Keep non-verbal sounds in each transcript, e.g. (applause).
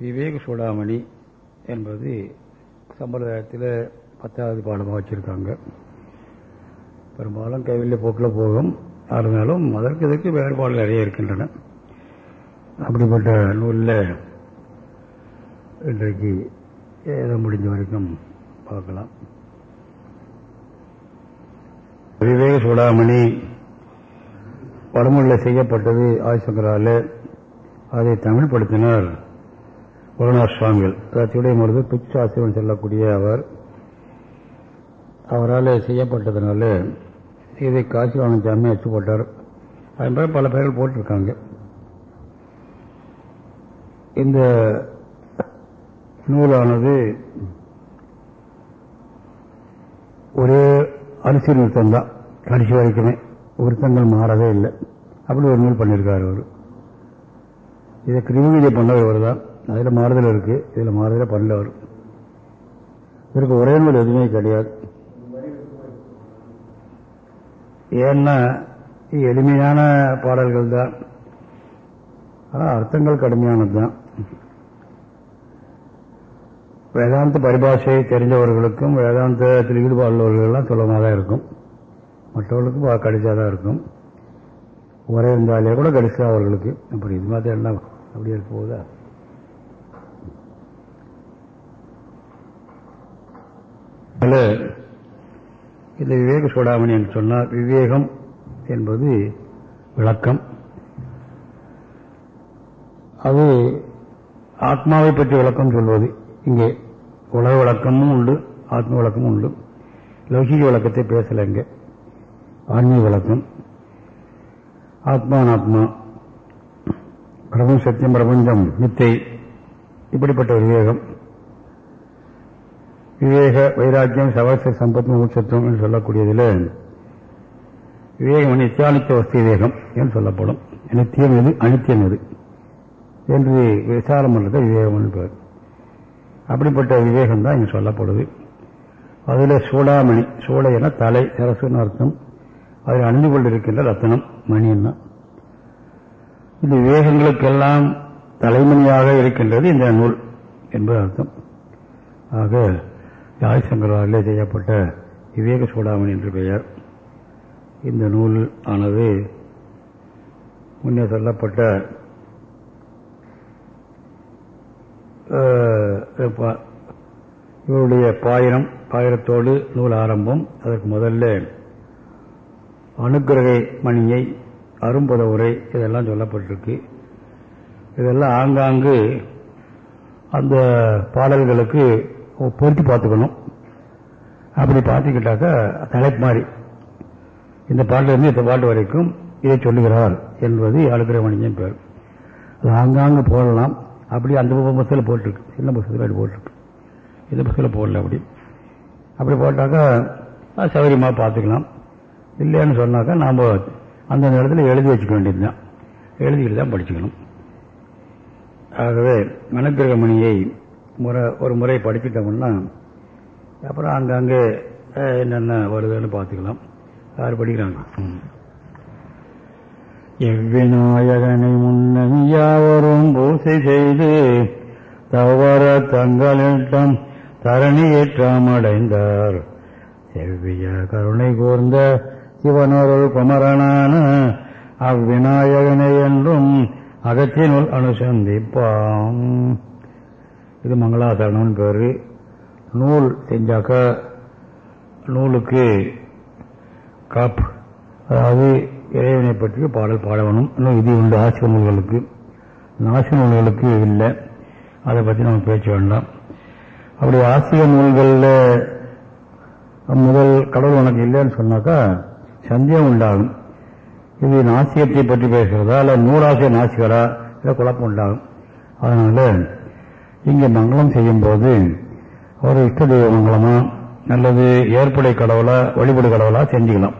விவேக சூடாமணி என்பது சம்பிரதாயத்தில் பத்தாவது பாடமாக வச்சுருக்காங்க. பெரும்பாலும் கைவில்லை போக்கில் போகும். இருந்தாலும் அதற்கு இதற்கு வேறுபாடுகள் நிறைய இருக்கின்றன. அப்படிப்பட்ட நூலில் இன்றைக்கு ஏதோ முடிஞ்ச வரைக்கும் பார்க்கலாம். விவேக சூடாமணி வடமொழியில் செய்யப்பட்டது ஆய்சங்கரால் அதை தமிழ்படுத்தினார் புலனார் சுவாமிகள். அத்துடைய மருது பிச்சாசிவன் சொல்லக்கூடிய அவர் அவரால் செய்யப்பட்டதுனால இதை காசிவானந்த சாமி அச்சு போட்டார் அதன் பல பேர்கள் போட்டிருக்காங்க. இந்த நூலானது ஒரே அரிசி நிறுத்தம் தான் கடைசி வரைக்குமே விருத்தங்கள் மாறவே இல்லை. அப்படி ஒரு நூல் பண்ணியிருக்காரு அவர். இதை கிருமிகீதை பண்ணவர் தான் அதில் மாறுதல் இருக்கு. இதில் மாறுதல பண்ணல அவர் இதற்கு ஒரே நூல் எதுவுமே கிடையாது. ஏன்னா எளிமையான பாடல்கள் தான். ஆனால் அர்த்தங்கள் கடுமையானது தான். வேதாந்த பரிபாஷை தெரிஞ்சவர்களுக்கும் வேதாந்தத்தில் ஈடுபாடுள்ளவர்கள்லாம் சுலமாக தான் இருக்கும். மற்றவர்களுக்கும் கடிச்சா தான் இருக்கும். ஒரே இருந்தாலே கூட கடிச்சா அவர்களுக்கு. அப்படி இது மாதிரி எல்லாம் அப்படி இருக்க அல்ல இந்த விவேக சூடாமணி என்று சொன்னால் விவேகம் என்பது விளக்கம். அது ஆத்மாவை பற்றி விளக்கம் சொல்வது. இங்கே உலக விளக்கமும் உண்டு ஆத்ம விளக்கமும் உண்டு. லௌகிக விளக்கத்தை பேசலை இங்கே. ஆன்மீக விளக்கம். ஆத்மானாத்மா பிரபஞ்சம் சத்தியம் பிரபஞ்சம் மித்தை. இப்படிப்பட்ட விவேகம். விவேக வைராக்கியம் சவச சம்பத் மூச்சத்துவம் என்று சொல்லக்கூடியதில் விவேகம் நித்தியானித்த வஸ்து விவேகம் என்று சொல்லப்படும். நித்தியம் எது? அனித்தியம் எது? என்று விசாரம் பண்ணுறது விவேகம் பேர். அப்படிப்பட்ட விவேகம் தான் இங்கே சொல்லப்படுது. அதில் சூடாமணி சூளை என தலை சரசுன்னு அர்த்தம். அதில் அணிந்து கொண்டிருக்கின்ற ரத்தனம் மணின்னா இந்த விவேகங்களுக்கெல்லாம் தலைமணியாக இருக்கின்றது இந்த நூல் என்பது அர்த்தம். ஆக யாய்சங்கராலே செய்யப்பட்ட விவேக சூடாமணி என்று பெயர். இந்த நூல் ஆனது முன்னே சொல்லப்பட்ட இவருடைய பாயிரம் பாயிரத்தோடு நூல் ஆரம்பம். அதற்கு முதல்ல அனுக்கிரகை மணியை அரும்புத உரை இதெல்லாம் சொல்லப்பட்டிருக்கு. இதெல்லாம் ஆங்காங்கு அந்த பாடல்களுக்கு பொருத்தி பார்த்துக்கணும். அப்படி பார்த்துக்கிட்டாக்கா தலைப்பு மாதிரி இந்த பாட்டிலிருந்து இந்த பாட்டு வரைக்கும் இதை சொல்லுகிறார் என்பது அழுகிற பேர். அது ஆங்காங்கு போடலாம். அப்படி அந்த புத்தகத்தில் போட்டிருக்கு. சின்ன புத்தகத்தில் அப்படி போட்டிருக்கு. இந்த புத்தகத்தில் போடல அப்படி. அப்படி போட்டாக்கா சௌகரியமாக பார்த்துக்கலாம். இல்லைன்னு சொன்னாக்கா நாம் அந்த நேரத்தில் எழுதி வச்சுக்க வேண்டியது தான் எழுதிக்கிட்டு தான் படிச்சுக்கணும். ஆகவே மனக்கிரகமணியை முறை ஒரு முறை படிச்சுட்டோம்னா அப்புறம் அங்கங்கே என்னென்ன வருதுன்னு பார்த்துக்கலாம். யார் படிக்கிறாங்க? எவ்விநாயகனை முன்னணியாவரும் பூசை செய்து தவற தங்களிடம் தரணியேற்றம் அடைந்தார். செவ்விய கருணை கூர்ந்த சிவனொரு குமரனான அவ்விநாயகனை என்றும் அகத்தினுள் அனுசந்திப்பாம் இது மங்களாசரணம்னு பேர். நூல் செஞ்சாக்கா நூலுக்கு காப் அதாவது இறைவனை பற்றி பாடல் பாடவனும் இன்னும் இது உண்டு. ஆசிய நூல்களுக்கு. நாசிய நூல்களுக்கு இல்லை. அதை பற்றி நம்ம பேச வேண்டாம். அப்படி ஆசிய நூல்களில் முதல் கடவுள் உனக்கு இல்லைன்னு சொன்னாக்கா சந்தேகம் உண்டாகும். இது நாசியத்தை பற்றி பேசுகிறதா? இல்லை நூறாசிய நாசிகரா? இல்லை குழப்பம் உண்டாகும். அதனால இங்கே மங்களம் செய்யும் போது ஒரு இஷ்ட தெய்வ மங்களமா அல்லது ஏற்படை கடவுளா வழிபடு கடவுளா செஞ்சுக்கலாம்.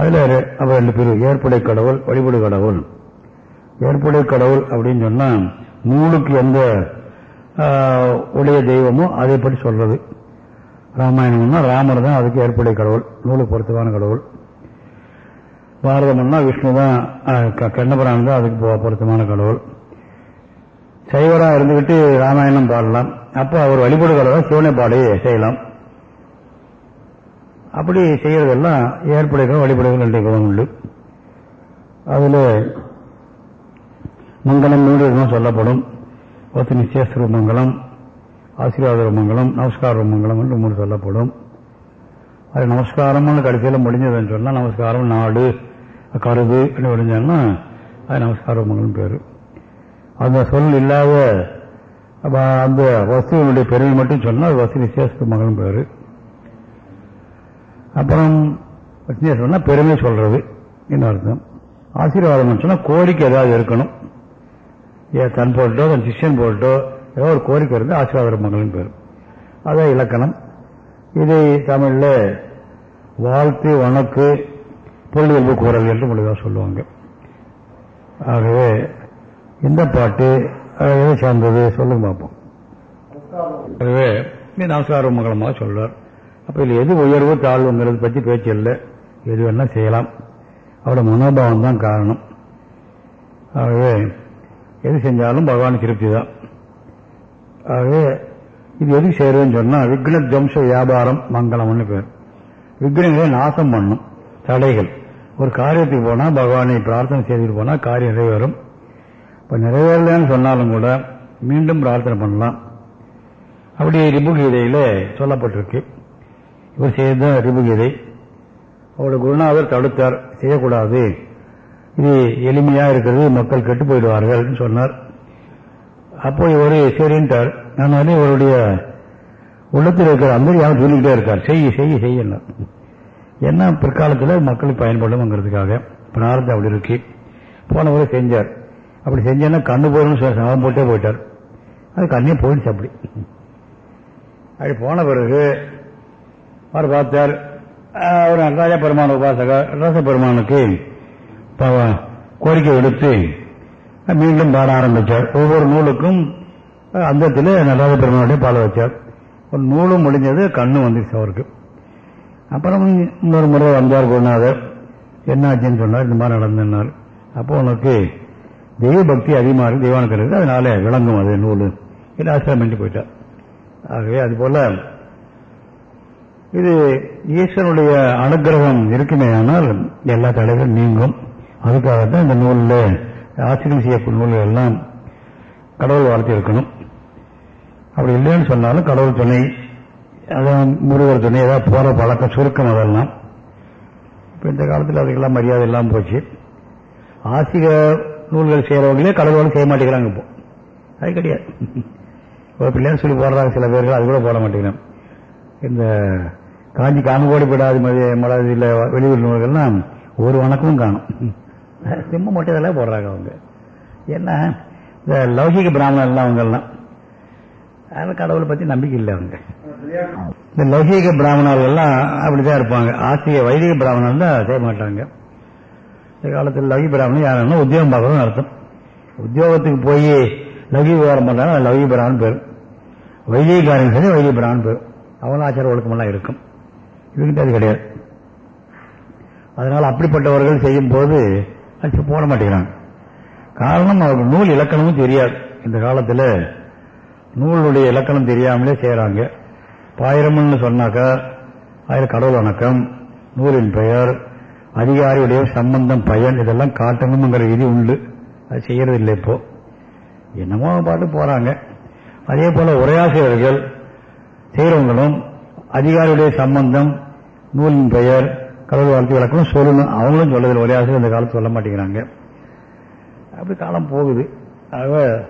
அதில் அப்ப ரெண்டு பேர் ஏற்படை கடவுள் வழிபடு கடவுள். ஏற்படை கடவுள் அப்படின்னு சொன்னால் நூலுக்கு எந்த உடைய தெய்வமோ அதை பற்றி சொல்றது ராமாயணம்னா ராமர் தான் அதுக்கு ஏற்படை கடவுள் நூலுக்கு பொருத்தமான கடவுள். பாரதம்னா விஷ்ணு தான் கண்ணபுரான் தான் அதுக்கு பொருத்தமான கடவுள். சைவராக இருந்துக்கிட்டு ராமாயணம் பாடலாம். அப்போ அவர் வழிபடுகிறதா சிவனை பாடி செய்யலாம். அப்படி செய்யறதெல்லாம் ஏற்படுகிற வழிபடுகிற ரெண்டு குணம் உண்டு. அதில் மங்களம் மூன்று விதமாக சொல்லப்படும். பத்து நிச்சயஸ்திர மங்களம் ஆசீர்வாத மங்களம் நமஸ்கார மங்களம் என்று மூணு சொல்லப்படும். அது நமஸ்காரம்னு கடைசியில் முடிஞ்சதுன்னு சொன்னால் நமஸ்காரம் நாடு கருது முடிஞ்சோன்னா அது நமஸ்கார மங்களம் பேர். அந்த சொல் இல்லாத அந்த வஸ்துவனுடைய பெருமை மட்டும் சொன்னால் வசு வசதி மகன் பேர். அப்புறம் விசேஷம்னா பெருமை சொல்றது என்ன அர்த்தம்? ஆசீர்வாதம் சொன்னால் கோரிக்கை ஏதாவது இருக்கணும். ஏ தன் போட்டோ தன் சிஷ்யன் போட்டோ ஏதோ ஒரு கோரிக்கை இருந்தால் ஆசீர்வாத மகன் பேர். அதான் இலக்கணம். இதை தமிழில் வாழ்த்து வணக்கு பொருளியல்பு கூறல் என்று மொழிதாக சொல்லுவாங்க. ஆகவே இந்த பாட்டு? எதை சார்ந்தது? சொல்லுங்க பார்ப்போம் நீ நமஸ்கார மங்களமாக சொல்றார். அப்ப இதில் எது உயர்வு தாழ்வுங்கிறது பற்றி பேச்சு இல்லை. எது வேணா செய்யலாம். அவரோட மனோபாவம் தான் காரணம். ஆகவே எது செஞ்சாலும் பகவான் திருப்தி தான் ஆகவே இது எது செய்யறதுன்னு சொன்னா விக்ன துவம்ச வியாபாரம் மங்களம்னு பேர். விக்னங்களை நாசம் பண்ணும் தடைகள். ஒரு காரியத்துக்கு போனா பகவானை பிரார்த்தனை செய்துட்டு போனா காரியம் நிறைவேறும். இப்போ நிறைவேறலன்னு சொன்னாலும் கூட மீண்டும் பிரார்த்தனை பண்ணலாம். அப்படி ரிபுகீதையில் சொல்லப்பட்டிருக்கு. இவர் செய்த ரிபுகீதை. அவருடைய குருநாதர் தடுத்தார். செய்யக்கூடாது. இது எளிமையாக இருக்கிறது. மக்கள் கெட்டு போயிடுவார்கள் சொன்னார். அப்போ இவர் சரின்ட்டார். அதனால இவருடைய உள்ளத்தில் இருக்கிற அந்தரியாக சொல்லிக்கிட்டே இருக்கார். செய்ய செய்ய செய்யல என்ன பிற்காலத்தில் மக்களுக்கு பயன்படும்ங்கிறதுக்காக பிரார்த்தம் அப்படி இருக்கு. போனவரை செஞ்சார். அப்படி செஞ்சேன்னா கண்ணு போயிடும் சவம் போட்டே போயிட்டார். அது கண்ணே போயிடுச்சு அப்படி. அப்படி போன பிறகு அவர் பார்த்தார் அவர் நடராஜ பெருமான உபாசகர் நடராஜ பெருமானுக்கு கோரிக்கை விடுத்து மீண்டும் பாட ஆரம்பித்தார் ஒவ்வொரு நூலுக்கும் அந்தத்தில் நடராஜ பெருமானுடைய பாட வச்சார். ஒரு நூலும் முடிஞ்சது கண்ணும் வந்துருச்சு அவருக்கு. அப்புறம் இன்னொரு முறை வந்தார் குருநாதர். என்னாச்சுன்னு சொன்னார் இந்த மாதிரி நடந்தார் அப்போ உனக்கு தெய்வ பக்தி அதிகமாக இருக்கு தெய்வானுக்கு இருக்குது. அதனால விளங்கும் அது நூல். இல்லை ஆசிரியம் பண்ணி போயிட்டார் ஆகவே அது போல இது ஈஸ்வரனுடைய அனுகிரகம் இருக்குமே ஆனால் எல்லா தடைகளும் நீங்கும். அதுக்காகத்தான் இந்த நூலில் ஆசிரியம் செய்யக்கூடிய நூல்கள் எல்லாம் கடவுள் வாழ்த்து இருக்கணும். அப்படி இல்லைன்னு சொன்னாலும் கடவுள் துணை அதான் முருகர் துணை ஏதாவது போற பழக்கம் சுருக்கம் அதெல்லாம். இப்போ இந்த காலத்தில் அதுக்கெல்லாம் மரியாதை இல்லாமல் போச்சு. ஆசிரியர் நூல்கள் செய்கிறவங்களே கடவுளும் செய்ய மாட்டேங்கிறாங்க இப்போ. அது கிடையாது. ஒரு பிள்ளைன்னு சொல்லி போடுறாங்க சில பேர்கள் அது கூட போட மாட்டேங்கிறேன் இந்த காஞ்சி காமகோடி படாது மலதில் வெளியூர் நூல்கள்லாம் ஒரு வணக்கமும் காணும். சிம்ம மட்டும் இதெல்லாம் போடுறாங்க அவங்க. என்ன? இந்த லௌகிக பிராமணர்லாம் அவங்கெல்லாம். அதனால கடவுளை பற்றி நம்பிக்கை இல்லை அவங்க. இந்த லௌகிக பிராமணர்கள்லாம் அப்படிதான் இருப்பாங்க. ஆசிய வைதிக பிராமணர் தான் செய்ய மாட்டாங்க. இந்த காலத்தில் லவி பிராமணன் யாருன்னா உத்தியோகம் பார்க்கணும்னு அர்த்தம். உத்தியோகத்துக்கு போய் லவி விவகாரம் பண்ணாலும் அது லௌகி பிராமணன் பேர். வைதிக காரியம் சரி வைதிக பிராமன் பேரும் அவங்களும் ஆச்சார ஒழுக்கமெல்லாம் இருக்கும். இவங்கிட்ட அது கிடையாது. அதனால் அப்படிப்பட்டவர்கள் செய்யும் போது அது போட மாட்டேங்கிறாங்க. காரணம் அவருக்கு நூல் இலக்கணமும் தெரியாது. இந்த காலத்தில் நூலுடைய இலக்கணம் தெரியாமலே செய்கிறாங்க பாயிரம்னு சொன்னாக்கா ஆயிரம் கடவுள் வணக்கம் நூலின் பெயர் அதிகாரியுடைய சம்பந்தம் பயன் இதெல்லாம் காட்டணுங்கிற விதி உண்டு. அது செய்யறது இல்லை இப்போ. என்னமோ பாட்டு போறாங்க. அதே போல உரையாசிரியர்கள் செய்கிறவங்களும் அதிகாரியுடைய சம்பந்தம் நூலின் பெயர் கடவுள் வாழ்த்து விளக்கணும் சொல்லணும். அவங்களும் சொல்லதில்லை. உரையாசிரியர் இந்த காலத்து சொல்ல மாட்டேங்கிறாங்க. அப்படி காலம் போகுது. ஆக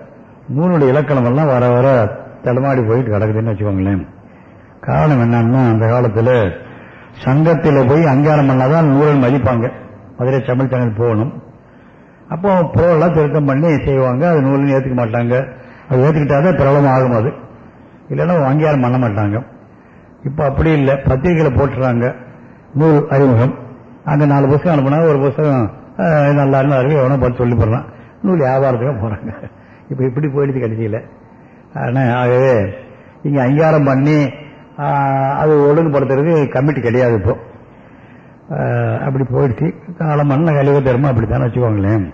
நூலுடைய இலக்கணம் எல்லாம் வர வர தடமாடி போயிட்டு கிடக்குதுன்னு வச்சுக்கோங்களேன். காரணம் என்னன்னா அந்த காலத்தில் சங்கத்தில் போய் அங்கீகாரம் பண்ணாதான் நூலன் மதிப்பாங்க. மதுரை தமிழ் சங்கத்தில் போகணும். அப்போ பொருளெல்லாம் திருத்தம் பண்ணி செய்வாங்க. அது நூலன் ஏற்றுக்க மாட்டாங்க. அது ஏற்றுக்கிட்டாதான் பிரபலம் ஆகும் அது. இல்லைன்னா அங்கீகாரம் பண்ண மாட்டாங்க. இப்போ அப்படி இல்லை. பத்திரிகைகளை போட்டுறாங்க. நூல் அறிமுகம். அங்கே நாலு புஸ்தகம் அனுப்புனா ஒரு புஸ்தகம் நல்லா இருந்தால் அறிவு எவனோ பார்த்து சொல்லி போடுறான். நூல் வியாபாரத்துக்கு போகிறாங்க இப்போ இப்படி போயிடுச்சு கடைசியில். ஆனால் ஆகவே இங்கே அங்கீகாரம் பண்ணி அது ஒழுங்குபடுத்துறது கமிட்டி கிடையாது இப்போ. அப்படி போயிடுச்சு. காலம் மண்ண கழிவு தருமா அப்படித்தானே வச்சுக்கோங்களேன்.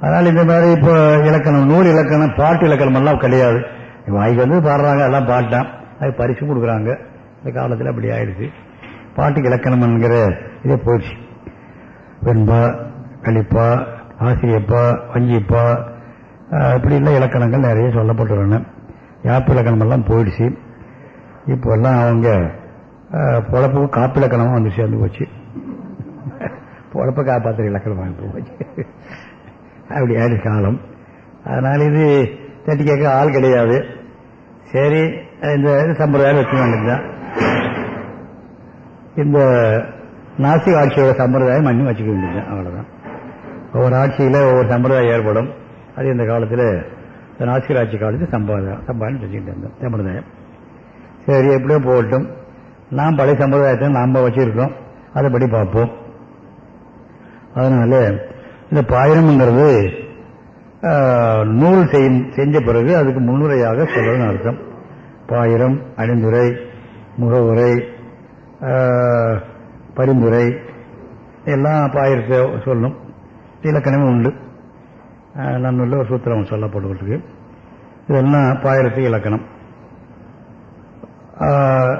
அதனால் இந்த மாதிரி இப்போ இலக்கணம் நூறு இலக்கணம் பாட்டு இலக்கணம் எல்லாம் கிடையாது. வாய்க்கு வந்து பாடுறாங்க எல்லாம் பாட்டான். அது பரிசு கொடுக்குறாங்க. இந்த காலத்தில் அப்படி ஆயிடுச்சு. பாட்டுக்கு இலக்கணம் என்கிற இதே போயிடுச்சு. வெண்பா கழிப்பா ஆசிரியப்பா வஞ்சிப்பா இப்படி இல்லை இலக்கணங்கள் நிறைய சொல்லப்பட்டுள்ளன. யாப்பு இலக்கணம் எல்லாம் போயிடுச்சு. இப்போல்லாம் அவங்க பொழப்புக்கு காப்பு வந்து சேர்ந்து போச்சு. பொழப்பை காப்பாற்றுற இலக்கணம் வாங்கி போச்சு. அப்படி ஆயிடு காலம். அதனால் இது தட்டி கேட்க ஆள் கிடையாது. சரி இந்த சம்பிரதாயம் வச்சுக்க வேண்டியதுதான் இந்த நாசிக் ஆட்சியோட சம்பிரதாயம் மண்ணி வச்சுக்க வேண்டியது அவ்வளோதான் ஒவ்வொரு ஆட்சியில் ஒவ்வொரு சம்பிரதாயம் ஏற்படும். அது இந்த காலத்தில் நாசிகர் ஆட்சி காலத்தில் சம்பாதம் சம்பாதம் வச்சுக்கிட்டு இருந்தோம். சம்பிரதாயம். சரி எப்படியோ போகட்டும். நாம் பழைய சம்பிரதாயத்தை நாம் வச்சிருக்கோம் அதைப்படி பார்ப்போம். அதனால இந்த பாயிரம்ங்கிறது நூல் செஞ்ச பிறகு அதுக்கு முன்னுரையாக சொல்றதுன்னு அர்த்தம். பாயிரம் அணிந்துரை முகவுரை பரிந்துரை எல்லாம் பாயிரத்தை சொல்லும். இலக்கணமே உண்டு. நன்னுள்ள ஒரு சூத்திரம் சொல்லப்பட்டுருக்கு. இதெல்லாம் பாயிரத்துக்கு இலக்கணம்.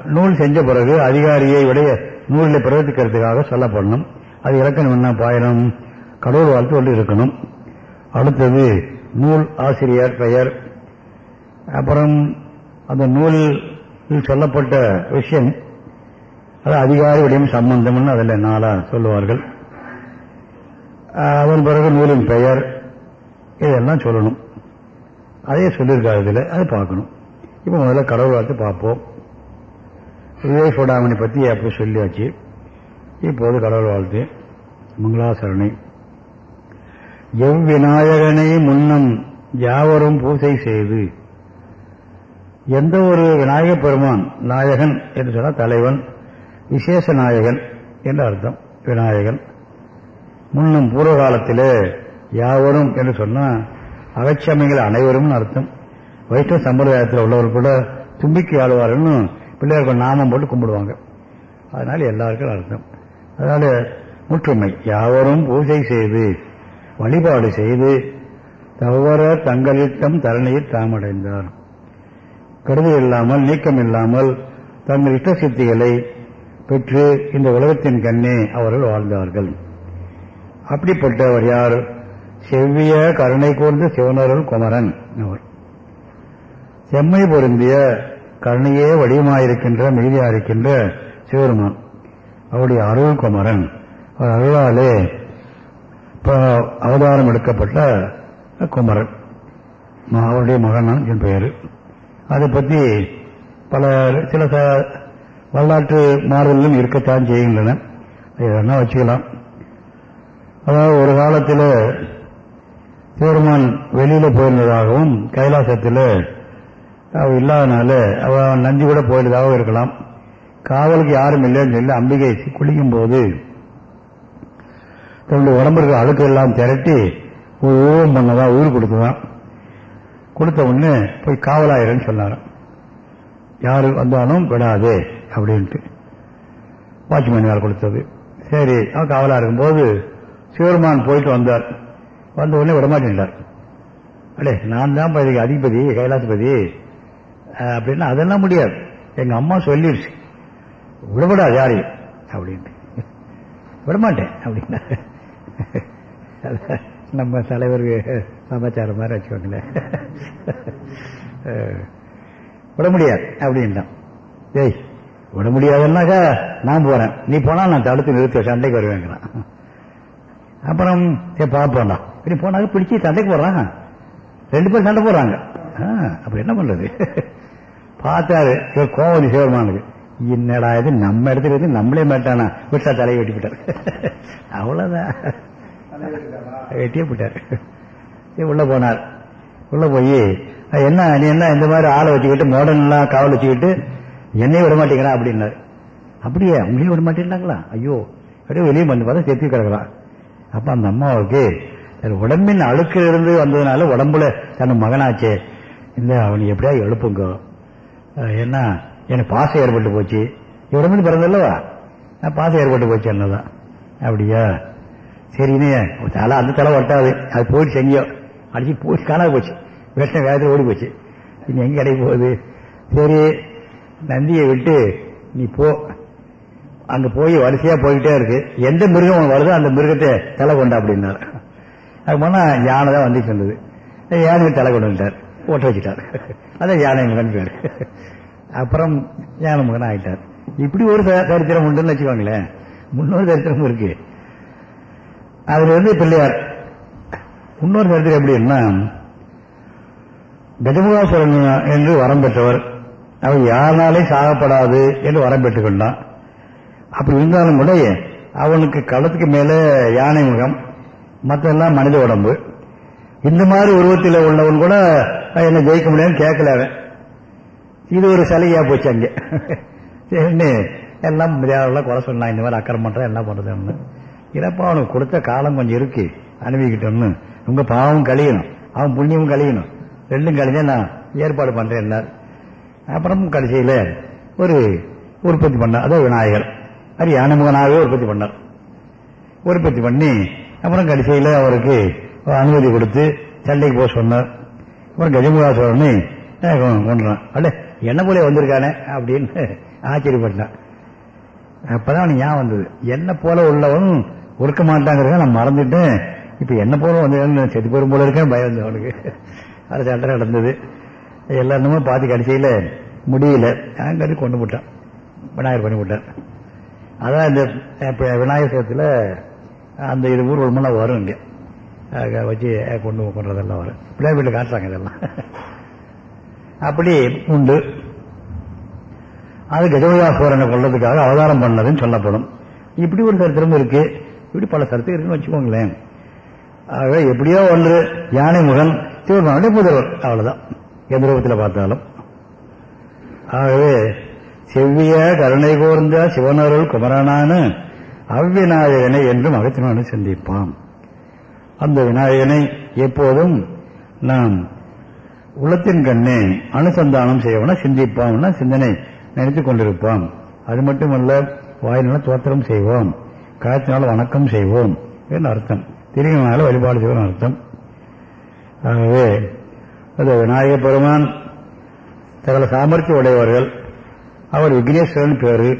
நூல் செஞ்ச பிறகு அதிகாரியை உடைய நூலில் பிரவர்த்திக்கிறதுக்காக சொல்லப்படணும். அது இலக்கணம் என்ன? பாயிரம். கடவுள் வாழ்த்து ஒன்று இருக்கணும். அடுத்தது நூல் ஆசிரியர் பெயர். அப்புறம் அந்த நூலில் சொல்லப்பட்ட விஷயம் அது அதிகாரியுடைய சம்பந்தம்னு அதில் நாளா சொல்லுவார்கள். அதன் பிறகு நூலின் பெயர் இதெல்லாம் சொல்லணும். அதே சொல்லியிருக்காரு இதில். அதை பார்க்கணும். இப்போ முதல்ல கடவுள் வாழ்த்து பார்ப்போம். விவேக் பற்றி அப்போ சொல்லியாச்சு. இப்போது கடவுள் வாழ்த்து. மங்களாசரணை. எவ்விநாயகனை முன்னம் யாவரும் பூசை செய்து எந்த ஒரு விநாயக பெருமான் நாயகன் என்று சொன்னால் தலைவன் விசேஷ நாயகன் என்று அர்த்தம். விநாயகன். முன்னும் பூர்வகாலத்திலே யாவரும் என்று சொன்னால் அகச்சமைகள் அனைவரும் அர்த்தம். வைஷ்ணவ சம்பிரதாயத்தில் உள்ளவர் கூட தும்பிக்கை ஆளுவார்னு பிள்ளையார்கள் நாமம் போட்டு கும்பிடுவாங்க. அதனால எல்லாருக்கும் அர்த்தம். அதனால முற்றுமை. யாவரும் பூஜை செய்து வழிபாடு செய்து தவற தங்களிடம் தரணியில் தாமடைந்தார். கருதி இல்லாமல் நீக்கம் இல்லாமல் தங்கள் இஷ்ட சித்திகளை பெற்று இந்த உலகத்தின் கண்ணே அவர்கள் வாழ்ந்தார்கள். அப்படிப்பட்டவர் யார்? செவ்விய கருணை கூர்ந்த சிவனருள் குமரன் அவர். செம்மை பொருந்திய கருணையே வடிவமாயிருக்கின்ற மீதியா இருக்கின்ற சிவருமான் அவருடைய அருள் குமரன். அவர் அருளாலே அவதாரம் எடுக்கப்பட்ட குமரன். அவருடைய மகனான் என் பெயர். அதை பற்றி பல சில வரலாற்று மாறுதலும் இருக்கத்தான் செய்கின்றன. என்ன வச்சுக்கலாம். அதாவது ஒரு காலத்தில் சிவருமான் வெளியில போயிருந்ததாகவும் கைலாசத்தில் அவள் இல்லாதனால அவள் நஞ்சு கூட போயிட்டதாகவும் இருக்கலாம். காவலுக்கு யாரும் இல்லைன்னு சொல்லி அம்பிகை குளிக்கும் போது தன்னுடைய இருக்கிற அழுக்கு எல்லாம் திரட்டி ஒரு ஓம் பண்ணதான் உயிர் கொடுத்துதான் கொடுத்த உடனே போய் காவலாயிரன்னு சொன்னாராம் யாரு வந்தாலும் விடாதே அப்படின்ட்டு. வாட்ச்மேன் வேலை கொடுத்தது. சரி அவன் காவலா இருக்கும்போது சிவருமான் போயிட்டு வந்தார். வந்த உடனே விடமாட்டேன்டார் அடே நான் தான் இதுக்கு அதிபதி கைலாசபதி. அப்படின்னா அதெல்லாம் முடியாது. எங்க அம்மா சொல்லிடுச்சு விடப்படாது யாரையும் அப்படின்ட்டு. விடமாட்டேன் அப்படின்னா. (laughs) நம்ம தலைவருக்கு சமாச்சாரம் மாதிரி வச்சுக்கோங்களேன். விட முடியாது அப்படின்ட்டான் ஏய் விட முடியாதுன்னாக்கா நான் போறேன். நீ போனா நான் தடுத்து நிறுத்த சண்டைக்கு வருவேங்கிறான். அப்புறம் பார்ப்போம்டா இப்படி போனாக்க பிடிச்சி சண்டைக்கு போடுறான். ரெண்டு பேரும் சண்டை போடுறாங்க. அப்ப என்ன பண்றது? பார்த்தாரு. இவர் கோவம் சிவபெருமானுக்கு என்னடா இது? நம்ம இடத்துல இருந்து நம்மளே மாட்டானா? விட்டா தலையை வெட்டி விட்டார் அவ்வளவுதான். வெட்டியே போட்டார். உள்ள போனார். உள்ள போய் என்ன நீ என்ன இந்த மாதிரி ஆளை வச்சுக்கிட்டு மோடன்லாம் காவல் வச்சுக்கிட்டு என்னையே விட மாட்டேங்கிறான் அப்படின்னாரு. அப்படியே? உங்களையும் விட மாட்டேங்கிறாங்களா ஐயோ அப்படியே வெளியே வந்து பார்த்தா செத்து கிடக்கலாம் அப்ப அந்த அம்மாவுக்கு உடம்பின் அழுக்கிலிருந்து வந்ததுனால உடம்புல தன் மகனாச்சே. இந்த அவனை எப்படியா எழுப்புங்க? என்ன? எனக்கு பாசம் ஏற்பட்டு போச்சு. இவரமிருந்து பிறந்தல்லவா பாசம் ஏற்பட்டு போச்சு என்னதான் அப்படியா? சரின்னு தலை அந்த தலை ஒட்டாது அது போயிட்டு செஞ்சோம் அடிச்சு போச்சு காணாது போச்சு. விஷம் வேகத்தில் ஓடி போச்சு. இனி எங்கே கிடைக்க போகுது? சரி நந்தியை விட்டு நீ போ. அங்கே போய் வரிசையாக போய்கிட்டே இருக்கு. எந்த மிருகம் வருதோ அந்த மிருகத்தை தலை கொண்டா அப்படின்னாரு. அது போனால் யானை தான் வந்து சொன்னது யானை தலை கொண்டு வந்துட்டார் ஓட்ட வச்சுட்டார் அதான் யானை பேர் அப்புறம் யானை மகன் ஆயிட்டார். இப்படி ஒரு சரித்திரம் உண்டுன்னு வச்சுக்கோங்களேன். முன்னொரு சரித்திரம் இருக்கு. அதுல வந்து பிள்ளையார். இன்னொரு சரித்திரம் எப்படின்னா கஜமுகாசுரன் என்று வரம் பெற்றவர். அவன் யாருனாலே சாகப்படாது என்று வரம் பெற்றுக் கொண்டான் அப்படி இருந்தாலும் கூட அவனுக்கு களத்துக்கு மேலே யானை முகம் மற்றெல்லாம் மனித உடம்பு. இந்த மாதிரி உருவத்தில் உள்ளவன் கூட என்ன ஜெயிக்க முடியாதுன்னு கேட்கல அவன். இது ஒரு சிலையா போச்சு அங்கே. என்ன? எல்லாம் முடியாதெல்லாம் குறை சொன்னான் இந்த மாதிரி அக்கறம் பண்றேன் என்ன பண்றதுன்னு. இறப்பா அவனுக்கு கொடுத்த காலம் கொஞ்சம் இருக்கு. அனுபவிக்கிட்டோம்னு. உங்க பாவம் கழியணும். அவன் புண்ணியமும் கழியணும். ரெண்டும் கழிஞ்சா நான் ஏற்பாடு பண்றேன் எல்லாரும் அப்புறம் கடைசியில ஒரு உற்பத்தி பண்ணார். அதோ விநாயகர். அது யானைமுகனாகவே உற்பத்தி பண்ணார். உற்பத்தி பண்ணி அப்புறம் கடைசியில் அவருக்கு அனுமதி கொடுத்து சண்டைக்கு போக சொன்னார். அப்புறம் கஜமுகாசுரனை கொண்டான் அட என்ன போல வந்திருக்கானே? அப்படின்னு ஆச்சரியப்பட்டான். அப்பதான் அவனுக்கு ஞாபகம் வந்தது. என்ன போல உள்ளவன் ஒடுக்க மாட்டாங்கிறத நான் மறந்துட்டேன். இப்ப என்ன போல வந்து செத்து போரும் போல இருக்கேன். பயம் வந்து அவனுக்கு. அது சண்டை நடந்தது. எல்லாருமே பார்த்து கடைசியில முடியல. அங்கே கொண்டு விட்டான் விநாயகர் பண்ணி விட்டான் அதான் இந்த இப்ப விநாயகர் சதுரத்தில் அந்த இது ஊர்வலமெல்லாம் வரும் இங்கே. வச்சு கொண்டு கொண்டதெல்லாம் வரும் பிள்ளை வீட்டில் காட்டுறாங்க இதெல்லாம். அப்படி உண்டு. அது கஜவதாசுவரனை கொள்றதுக்காக அவதாரம் பண்ணதுன்னு சொல்லப்படும். இப்படி ஒரு சரித்திரம் இருக்கு. இப்படி பல சரித்திரம் இருக்குன்னு வச்சுக்கோங்களேன். ஆக எப்படியோ ஒன்று யானை முகன் சிவபெருமானுடைய முதல்வர் அவ்வளவுதான். எந்த ரூபத்தில் பார்த்தாலும். ஆகவே செவ்விய கருணை கூர்ந்த சிவனருள் குமரனான அவ்விநாயகனை என்றும் அகத்தினான சந்திப்பான். அந்த விநாயகனை எப்போதும் நாம் உள்ளத்தின் கண்ணே அனுசந்தானம் செய்யவன சிந்திப்பாம்னா சிந்தனை நினைத்துக் கொண்டிருப்பான் அது மட்டுமல்ல வாயினால தோத்திரம் செய்வோம். காயத்தினால் வணக்கம் செய்வோம். என்று அர்த்தம். திரும்பினால வழிபாடு செய்வோம் அர்த்தம். ஆகவே அந்த விநாயக பெருமான் சகல சாமர்த்திய உடையவர்கள் அவர் விக்னேஸ்வரன் பேரு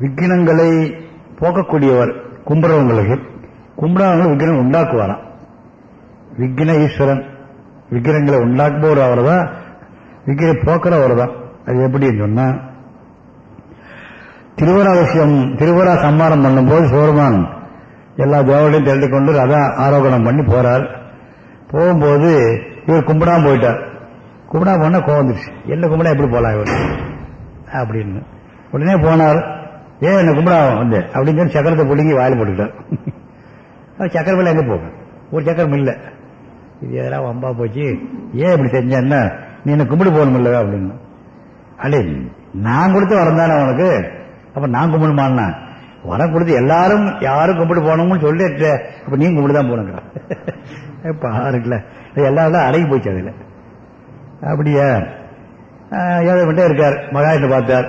விக்னங்களை போக்கக்கூடியவர் கும்புறவங்களுக்கு கும்பிடாதவங்க விக்கிரம் உண்டாக்குவாராம். விக்ன ஈஸ்வரன் விக்கிரங்களை உண்டாக்குபவர் அவர் தான் விக்கிர போக்குறவர் தான் அது எப்படின்னு சொன்னா திருவரா விஷயம் திருவரா சம்மாரம் பண்ணும்போது சோர்மான் எல்லா தேவர்களையும் திரட்டி கொண்டு ரத ஆரோகணம் பண்ணி போறார். போகும்போது இவர் கும்பிடாம போயிட்டார். கும்பிடாம போனா கோவம் வந்துருச்சு. என்ன கும்பிடா எப்படி போலாம் இவர்? அப்படின்னு. உடனே போனார். ஏன் என்ன கும்பிடா வந்து அப்படின்னு சொல்லி சக்கரத்தை பிடிங்கி வாயில் போட்டுக்கிட்டார். அது சக்கரம் எங்க போகும். ஒரு சக்கரம் இல்லை. இது எதிராக வம்பா போச்சு. ஏன் இப்படி செஞ்சேன்னா நீ என்ன கும்பிடு போகணுமில்ல அப்படின்னு. அடே நான் கொடுத்து வரம் தானே அவனுக்கு அப்ப நான் கும்பிடுமான்னா வரம் கொடுத்து எல்லாரும் யாரும் கும்பிட்டு போனோம்னு சொல்லிட்டு அப்ப நீ கும்பிட்டு தான் போகணுங்கிறான் பாருங்கள. எல்லாரும் அடங்கி போச்சு அதுல. அப்படியா? ஏதோ மட்டும் இருக்கார். மகாயிட்ட பார்த்தார்.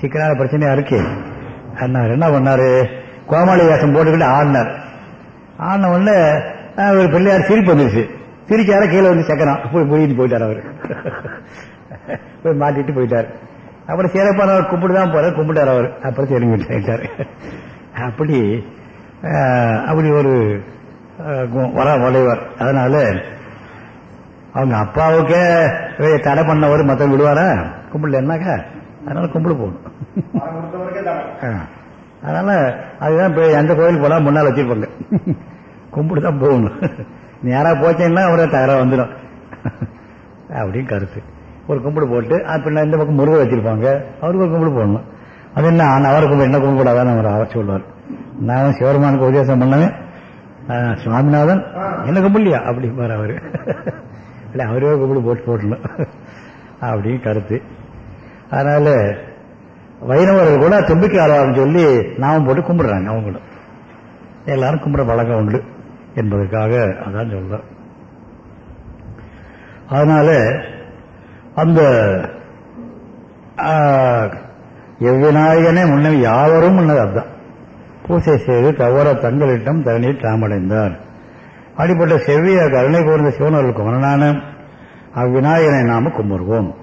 சிக்கலான பிரச்சனையா இருக்கு. அண்ணார் என்ன பண்ணாரு? கோமாளி வேஷம் போட்டுக்கிட்டு ஆடினார். ஆடின உடனே ஒரு பிள்ளையார் சிரிப்பு வந்துருச்சு. சிரிச்சார கீழே வந்து சக்கரம் போய் போயிட்டு போயிட்டார் அவர். போய் மாட்டிட்டு போயிட்டார். அப்புறம் சிறப்பானவர் கும்பிட்டு தான் போறார் கும்பிட்டார் அவர். அப்புறம் திரும்பி போயிட்டார் அப்படி அப்படி ஒரு வர வளைவர். அதனால அவங்க அப்பாவுக்கே தடை பண்ணவர் மத்தவங்க விடுவாரா? கும்பிடல என்னக்கா அதனால கும்பிடு போகணும். அதனால அதுதான் எந்த கோயிலுக்கு போனா முன்னால் வச்சிருப்பாங்க. கும்பிட்டு தான் போகணும் நேராக போச்சேன்னா அவரே தயாராக வந்துடும் அப்படின்னு கருத்து. ஒரு கும்பிடு போட்டு பின்ன இந்த பக்கம் முருகை வச்சிருப்பாங்க. அவருக்கு ஒரு கும்பிடு போடணும். அது என்ன அவரை கும்பிடு என்ன கும்பிடாதான் அவர் அவர் சொல்லுவார். நான் சிவருமானுக்கு உபதேசம் பண்ணவேன் சுவாமிநாதன் என்ன கும்பிடலையா? அப்படிம்பார் அவர். இல்லை அவரே கும்பிடு போட்டு போட்டணும் அப்படின்னு கருத்து. அதனால வைணவர்கள் கூட தும்பிக்கை ஆழ்வார்னு சொல்லி நாமம் போட்டு கும்பிடுறாங்க அவங்களும். எல்லாரும் கும்பிட பழக்கம் உண்டு. என்பதற்காக அதான் சொல்ற அதனால அந்த எவ்விநாயகனே முன்னே யாவரும் முன்னது அதுதான். பூசை செய்து தவற தங்களிடம் தனியில் தாமடைந்தார். அப்படிப்பட்ட செவ்விய கருணை கூர்ந்த சிவனர்கள் குமரனான அவ்விநாயகனை நாம கும்பிடுவோம்.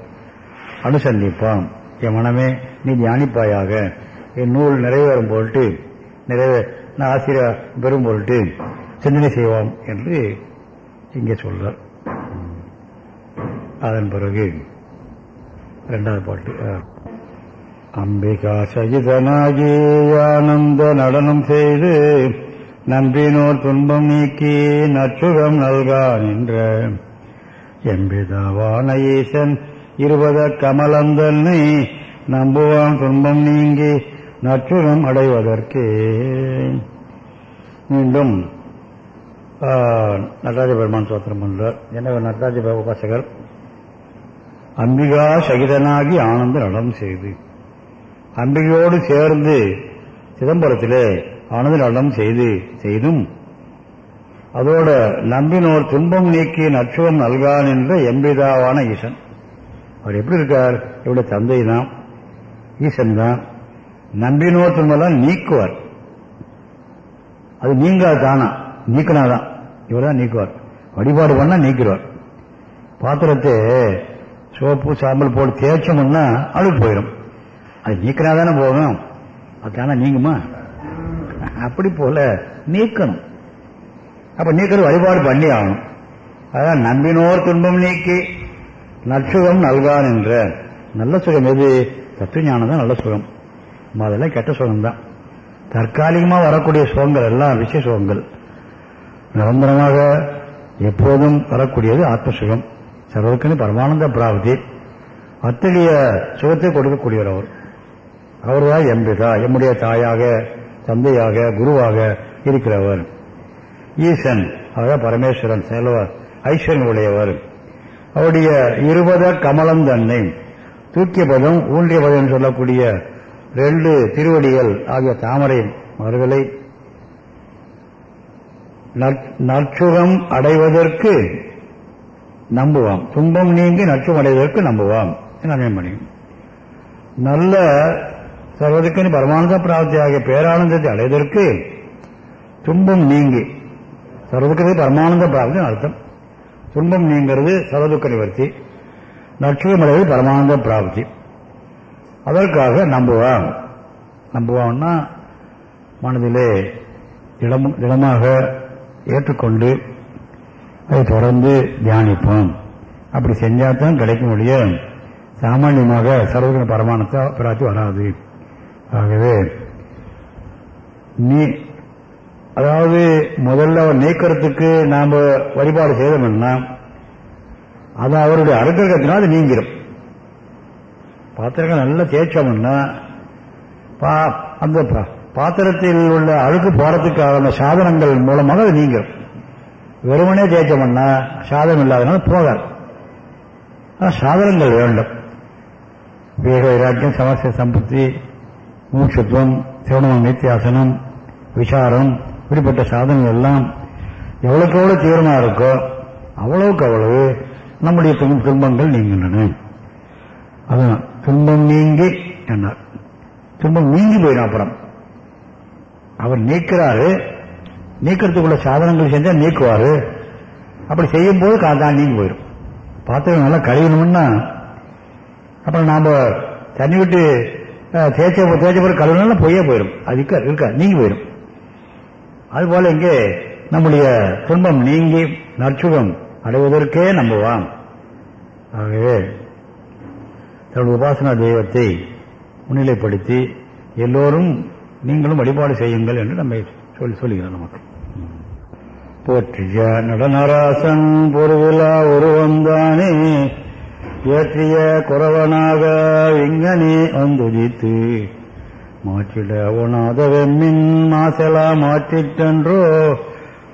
அனுசந்திப்போம். என் மனமே நீ தியானிப்பாயாக. என் நூல் நிறைவேறும் பொருட்டு நிறைவே நான் ஆசிரியர் பெறும் பொருட்டு சிந்தனை செய்வோம் என்று இங்கே சொல்றார். அதன் பிறகு இரண்டாவது பாட்டு அம்பிகா சகிதனாகி ஆனந்த நடனம் செய்து நம்பினோர் துன்பம் நீக்கி நச்சுகம் நல்கா நின்ற எம்பிதாவான ஈசன் இருபத கமலந்தன்னை நம்புவான் துன்பம் நீங்கி நச்சுகம் அடைவதற்கே. மீண்டும் நடராஜ பெருமான் சோத்திரம் பண்றார் எனவே நடராஜ உபாசகர்? அம்பிகா சகிதனாகி ஆனந்த நடம் செய்து. அம்பிகையோடு சேர்ந்து சிதம்பரத்திலே ஆனந்த நடம் செய்து செய்தும் அதோட நம்பினோர் துன்பம் நீக்கி நச்சுவம் நல்கான் என்ற எம்பிதாவான ஈசன். அவர் எப்படி இருக்கார்? இவருடைய தந்தை தான் ஈசன் தான் நம்பினோர் துன்பெல்லாம் நீக்குவார். அது நீங்கா தானா நீக்கினாதான். இவர் தான் நீக்குவார். வழிபாடு பண்ணா நீக்கிடுவார். பாத்திரத்தை சோப்பு சாம்பல் போட்டு தேய்ச்சோம்னா அழுக்கு போயிடும் அது நீக்கினா தானே போகும் அதுதானே நீங்குமா? அப்படி போல நீக்கணும். அப்ப நீக்கிறது வழிபாடு பண்ணி ஆகணும். அதான் நம்பினோர் துன்பம் நீக்கி நற்சுகம் நல்கான் என்ற நல்ல சுகம். எது? தத்துவ ஞானம் தான் நல்ல சுகம். அதெல்லாம் கெட்ட சுகம் தான் தற்காலிகமாக வரக்கூடிய சுகங்கள் எல்லாம் விஷய சுகங்கள். நிரந்தரமாக எப்போதும் வரக்கூடியது ஆத்மசுகம். சர்வக்கனி பரமானந்த பிராப்தி. அத்தகைய சுகத்தை கொடுக்கக்கூடியவர் அவர். அவர்தான் எம்பிதா எம்முடைய தாயாக தந்தையாக குருவாக இருக்கிறவர். ஈசன் அவர் பரமேஸ்வரன் செல்வர் ஐஸ்வரன் உடையவர் அவருடைய இருபத கமலம் தன்னை தூக்கிய பதம் ஊன்றிய பதம் சொல்லக்கூடிய ரெண்டு திருவடிகள் ஆகிய தாமரை மறுகளை நற்சுகம் அடைவதற்கு நம்புவாம். துன்பம் நீங்கி நற்சுகம் அடைவதற்கு நம்புவாம். பண்ணி நல்ல சர்வதுக்கனி பரமானந்த பிராப்தி ஆகிய பேரானந்தத்தை அடைவதற்கு துன்பம் நீங்கி சர்வதுக்கிறது பரமானந்த பிராப்தி அர்த்தம். துன்பம் நீங்கிறது சர்வதுக்க நிவர்த்தி நற்சுகம் அடைவது பரமானந்த பிராப்தி. அதற்காக நம்புவான் நம்புவான்னா மனதிலே திடம் திடமாக ஏற்றுக்கொண்டு அதை தொடர்ந்து தியானிப்போம். அப்படி செஞ்சால் தான் கிடைக்க முடிய சாமானியமாக சர்வதன பரமானத்தை பிராட்சி வராது. ஆகவே நீ அதாவது முதல்ல அவர் நீக்கிறதுக்கு நாம் வழிபாடு செய்தோம்னா அது அவருடைய அருகிரகத்தினால் அது நீங்கிடும் பாத்திரங்கள் நல்லா தேய்ச்சோம்னா அந்த பாத்திரத்தில் உள்ள அழுக்கு போறதுக்கான சாதனங்கள் மூலமாக அது நீங்கும். வெறுமனே தேய்ச்சோம்னா சாதனம் இல்லாதனால போகாது. சாதனங்கள் வேண்டும். வேக வைராக்கியம் சமஸ்ய சம்பத்தி மூச்சுத்துவம் திருமணம் நித்தியாசனம் விசாரம் இப்படிப்பட்ட சாதனங்கள் எல்லாம் எவ்வளவுக்கு எவ்வளவு தீவிரமா இருக்கோ அவ்வளவுக்கு அவ்வளவு நம்முடைய துன்பங்கள் நீங்கின்றன அதான் துன்பம் நீங்கி என்னார்? துன்பம் நீங்கி போயிடும் அப்புறம். அவர் நீக்கிறாரு. நீக்கிறதுக்குள்ள சாதனங்கள் செஞ்சா நீக்குவாரு. அப்படி செய்யும் போது தான் நீங்கி போயிடும் பாத்திரம் நல்லா கழுவினோம்னா அப்புறம் நாம தண்ணி விட்டு தேய்ச்ச தேய்ச்ச பிறகு கழுவினாலும் பொய்யே போயிடும் அது இருக்க இருக்கா நீங்கி போயிடும் அதுபோல இங்கே நம்முடைய துன்பம் நீங்கி நற்சுகம் அடைவதற்கே நம்புவான். ஆகவே தன்னுடைய உபாசனா தெய்வத்தை முன்னிலைப்படுத்தி எல்லோரும் நீங்களும் வழிபாடு செய்யுங்கள் என்று நம்ம சொல்லி சொல்லுகிறார் நமக்கு. போற்றிய நடனராசன் பொருவிழா உருவந்தானே ஏற்றிய குறவனாக விங்கனே வந்துதித்து மாற்றிட உணாத வெம்மின் மாசலா மாற்றிட்டன்றோ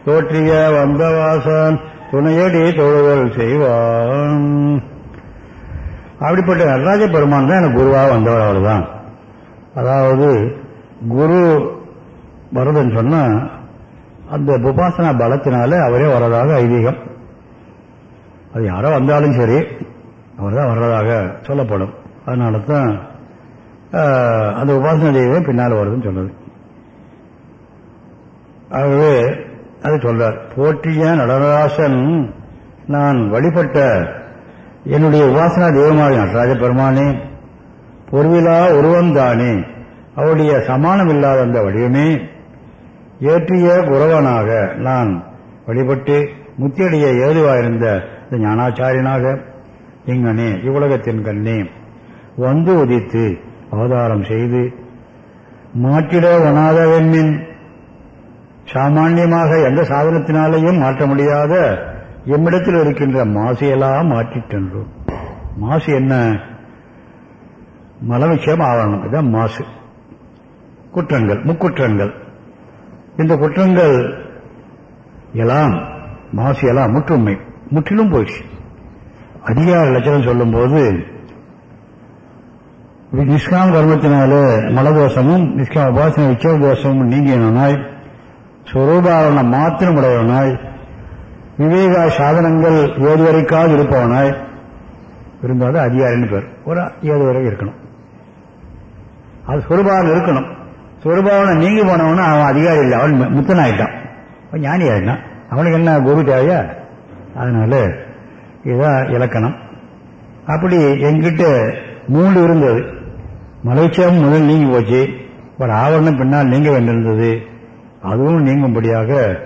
தோற்றிய வந்தவாசன் துணையடி தொழுதல் செய்வான். அப்படிப்பட்ட நடராஜ பெருமான் தான் எனக்கு குருவாக வந்தவர் அவர் தான் அதாவது குரு வருதுன்னு சொன்னா அந்த உபாசனா பலத்தினால அவரே வர்றதாக ஐதீகம். அது யாரோ வந்தாலும் சரி அவர் தான் வர்றதாக சொல்லப்படும். அதனால தான் அந்த உபாசன தெய்வம் பின்னால் வருதுன்னு சொல்லுது ஆகவே அது சொல்றார் போற்றிய நடராசன் நான் வழிபட்ட என்னுடைய உபாசனா தெய்வமாக நடராஜ பெருமானே பொருவிலா உருவந்தானே அவருடைய சமானம் இல்லாத அந்த வடிவமே ஏற்றிய குரவனாக நான் வழிபட்டு முத்தியடைய ஏதுவாயிருந்த இந்த ஞானாச்சாரியனாக இங்கனே இவ்வுலகத்தின் கண்ணே வந்து உதித்து அவதாரம் செய்து மாற்றிட வனாதவென்மின் சாமான்யமாக எந்த சாதனத்தினாலேயும் மாற்ற முடியாத எம்மிடத்தில் இருக்கின்ற மாசையெல்லாம் மாற்றிட்டென்றோம் மாசு என்ன? மலமிச்சம் ஆவரணம் இதுதான் மாசு. குற்றங்கள் முக்குற்றங்கள். இந்த குற்றங்கள் எல்லாம் மாசு எல்லாம் முற்றுமை முற்றிலும் போயிடுச்சு. அதிகார லட்சணம் சொல்லும்போது நிஷ்காம கர்மத்தினால மலதோஷமும் நிஷ்காம உபாசன உச்சவ தோஷமும் நீங்கினாய் சுரூபாவரணம் மாத்திரம் உடையவனாய் விவேகா சாதனங்கள் ஏதுவரைக்காவது இருப்பவனாய். இருந்தாலும் அதிகாரின்னு பேர். ஒரு ஏதுவரை இருக்கணும். அது சுரூபாவனம் இருக்கணும். சொருபாவனை நீங்கி போனவனா அவன் அதிகாரி இல்லை அவன் முத்தன் ஆயிட்டான் அவன் ஞானி ஆயிட்டான் அவனுக்கு என்ன குரு தேவையா? அதனால இதுதான் இலக்கணம். அப்படி எங்கிட்ட மூன்று இருந்தது. மலைச்சம் முதல் நீங்கி போச்சு. ஒரு ஆவரணம் பின்னால் நீங்க வேண்டியிருந்தது. அதுவும் நீங்கும்படியாக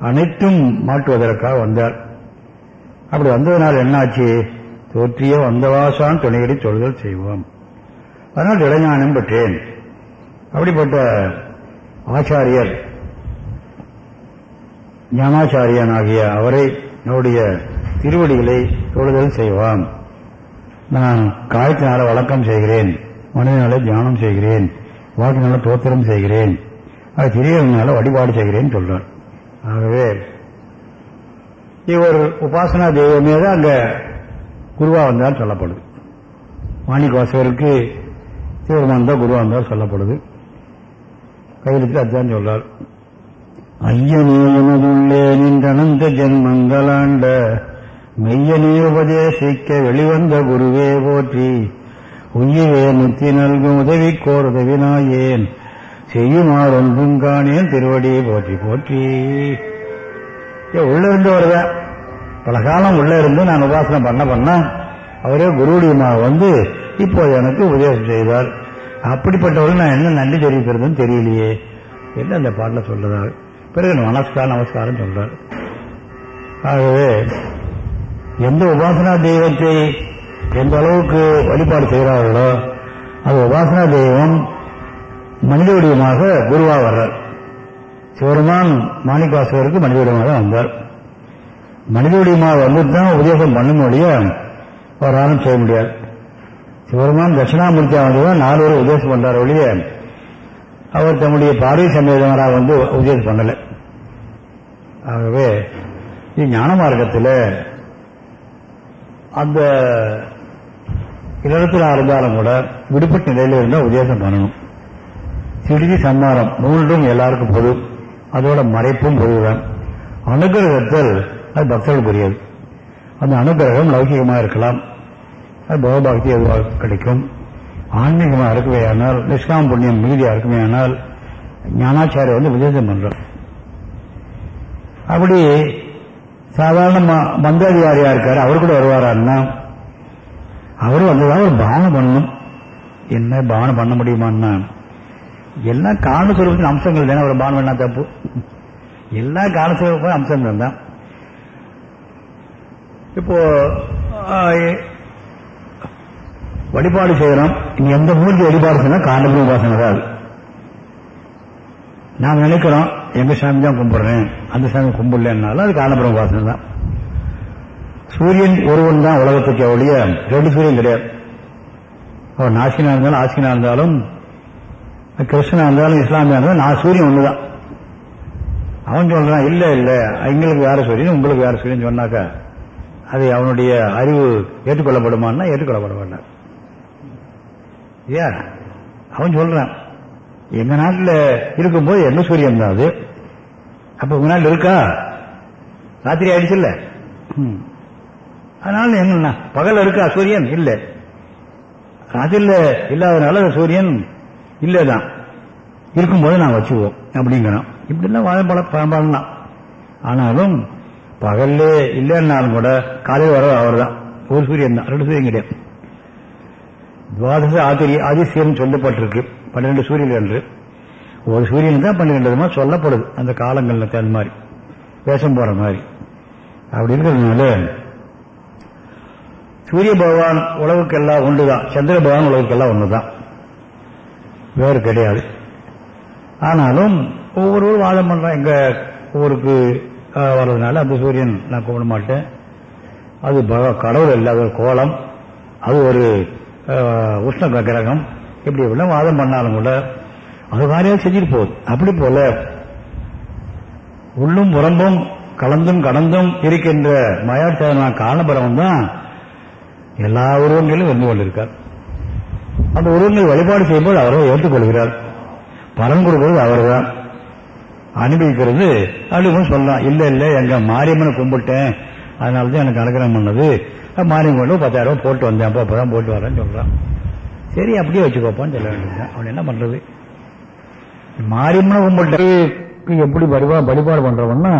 அனைத்தும் மாற்றுவதற்காக வந்தார். அப்படி வந்ததுனால என்னாச்சு? தோற்றிய வந்தவாசான் துணையடி சொல்தல் செய்வோம். அதனால் இளைஞானம் பெற்றேன். அப்படிப்பட்ட ஆச்சாரியர் ஞானாச்சாரியன் ஆகிய அவரை என்னுடைய திருவடிகளை தொழுதல் செய்வான். நான் காயத்தினால வழக்கம் செய்கிறேன் மனிதனால தியானம் செய்கிறேன் வாக்கினால தோத்திரம் செய்கிறேன் அது திரியனால வழிபாடு செய்கிறேன் சொல்றார். ஆகவே இவர் உபாசனா தெய்வமே தான் அங்க குருவா வந்தால் சொல்லப்படுது. மாணிக்கவாசகருக்கு சிவருமான் இருந்தால் குருவா வந்தால் சொல்லப்படுது. கையெழுத்து அதுதான் சொல்றார். ஐயனே எனதுள்ளே நின்றனந்த ஜென்மங்களாண்ட மெய்யனே உபதேசிக்க வெளிவந்த குருவே போற்றி உயிரே முத்தி நல்கும் உதவி கோர் உதவினாயேன் செய்யுமாறு ஒன்றும் காணேன் திருவடி போற்றி போற்றி. உள்ள இருந்து வருவேன் பல காலம் உள்ள இருந்து நான் உபாசனம் பண்ண பண்ண அவரே குருவுடையமாக வந்து இப்போது எனக்கு உபதேசம் செய்தார். அப்படிப்பட்டவர்கள் நான் என்ன நன்றி தெரிவிக்கிறதுன்னு தெரியலையே. என்று அந்த பாட்டில் சொல்றாரு பிறகு நமஸ்காரம் நமஸ்காரம் சொல்றாள். ஆகவே எந்த உபாசனா தெய்வத்தை எந்த அளவுக்கு வழிபாடு செய்கிறார்களோ அது உபாசனா தெய்வம் மனித வடிவமாக குருவாக வர்றார். சிவருமான் மாணிக்காசுவருக்கு மனித வடிவமாக வந்தார். மனித வடிவமாக வந்துட்டு தான் உபதேசம் பண்ணும் வழிய அவராலும் செய்ய முடியாது. சிவருமான் தட்சிணாமூர்த்தியாக வந்து நாலு பேர் உபதேசம் பண்றார் ஒழிய அவர் தம்முடைய பார்வை சமேதமராக வந்து உபதேசம் பண்ணலை. ஆகவே ஞான மார்க்கத்தில் அந்த இடத்துல இருந்தாலும் கூட விடுபட்ட நிலையில் இருந்தால் உபதேசம் பண்ணணும். சிறிது சம்மாரம் மூன்றும் எல்லாருக்கும் பொது அதோட மறைப்பும் பொதுதான். அனுகிரகத்தில் அது பக்தர்களுக்குரியது. அந்த அனுகிரகம் லௌகிகமாக இருக்கலாம். அது பகவபக்தி எதுவாக கிடைக்கும். ஆன்மீகமாக இருக்கவே ஆனால் நிஷ்காம புண்ணியம் மிகுதியாக இருக்குமே ஆனால் ஞானாச்சாரிய வந்து உபதேசம் பண்றோம். அப்படி சாதாரண மந்தாதிகாரியா இருக்காரு அவர் கூட வருவாரான்னா அவரும் வந்ததாக ஒரு பாவனை பண்ணணும். என்ன பாவனை பண்ண முடியுமான்னா எல்லாம் காரணஸ்வரூபத்தின் அம்சங்கள் தானே ஒரு பானம் என்ன தப்பு. எல்லா காரணஸ்வரூப அம்சங்கள் தான். இப்போ வழிபாடு செய்யறோம். இனி எந்த மூர்த்தி வழிபாடு செய்யணும் காண்டபுரம் உபாசனை தான் அது. நாம் நினைக்கிறோம் எங்க சாமி தான் கும்பிடுறேன் அந்த சாமி கும்பிடலன்னாலும் அது காண்டபுரம் உபாசனை தான். சூரியன் ஒருவன் தான் உலகத்துக்கு ஒழிய ரெண்டு சூரியன் கிடையாது. அவன் நாசினா இருந்தாலும் ஆசினா இருந்தாலும் கிருஷ்ணனா இருந்தாலும் இஸ்லாமியா இருந்தாலும் நான் சூரியன் ஒண்ணுதான் அவன் சொல்றான் இல்ல இல்ல எங்களுக்கு வேற சூரியன் உங்களுக்கு வேற சூரியன் சொன்னாக்கா அது அவனுடைய அறிவு ஏற்றுக்கொள்ளப்படுமான்னா ஏற்றுக்கொள்ளப்பட மாட்டான் இல்லையா அவன் சொல்றான். எங்க நாட்டில் இருக்கும்போது என்ன சூரியன் தான் அது? அப்ப உங்க நாட்டில் இருக்கா? ராத்திரி ஆயிடுச்சு இல்ல அதனால என்ன பகல் இருக்கா சூரியன்? இல்லை. ராத்திரில இல்லாதனால சூரியன் இல்லைதான் இருக்கும்போது நான் வச்சுக்குவோம் அப்படிங்கிறோம் இப்படிலாம் வாதம் பல பண்ணலாம் ஆனாலும் பகல்ல இல்லைன்னாலும் கூட காலையில் வர அவர் தான் ஒரு சூரியன் தான் ரெண்டு சூரியன் கிடையாது. துவாதச ஆதிரி ஆதிசியம் சொல்லப்பட்டிருக்கு. பன்னிரெண்டு சூரியன் என்று. ஒரு சூரியன் தான் பன்னிரெண்டு விதமா சொல்லப்படுது. அந்த காலங்களில் தகுந்த மாதிரி. வேஷம் போற மாதிரி. அப்படி இருக்கிறதுனால சூரிய பகவான் உலகுக்கெல்லாம் ஒன்றுதான். சந்திர பகவான் உலகுக்கெல்லாம் ஒன்றுதான். வேறு கிடையாது. ஆனாலும் ஒவ்வொருவரும் வாதம் பண்றான். எங்க ஊருக்கு வர்றதுனால அந்த சூரியன் நான் கும்பிட மாட்டேன். அது பக- கடவுள் இல்லை அது ஒரு கோலம். அது ஒரு உஷ்ண கிரகம் இப்படி இப்படிலாம் வாதம் பண்ணாலும் கூட அது வாரியாக செஞ்சுட்டு போகுது. அப்படி போல உள்ளும் புறம்பும் கலந்தும் கடந்தும் இருக்கின்ற மயாட்சேதனான காரணபரம் தான் எல்லா உருவங்களிலும் வந்து கொண்டிருக்கார். அந்த உருவங்களை வழிபாடு செய்யும்போது அவரை ஏற்றுக்கொள்கிறார். பலன் கொடுக்கிறது அவர்தான். அனுபவிக்கிறது அப்படி சொல்லலாம் இல்ல இல்ல எங்க மாரியம்மனை கும்பிட்டேன். அதனால தான் எனக்கு அனுகிரகம் பண்ணது. மார்னிங் கொண்டு பத்தாயிரம் போட்டு வந்தேன். அப்போ தான் போட்டு வரேன்னு சொல்கிறான் சரி அப்படியே வச்சுக்கோப்பான்னு சொல்ல வேண்டியதுதான். அவன் என்ன பண்றது? மாரியம்மனை உங்கள்கிட்ட எப்படி வழிபா வழிபாடு பண்றவன்னா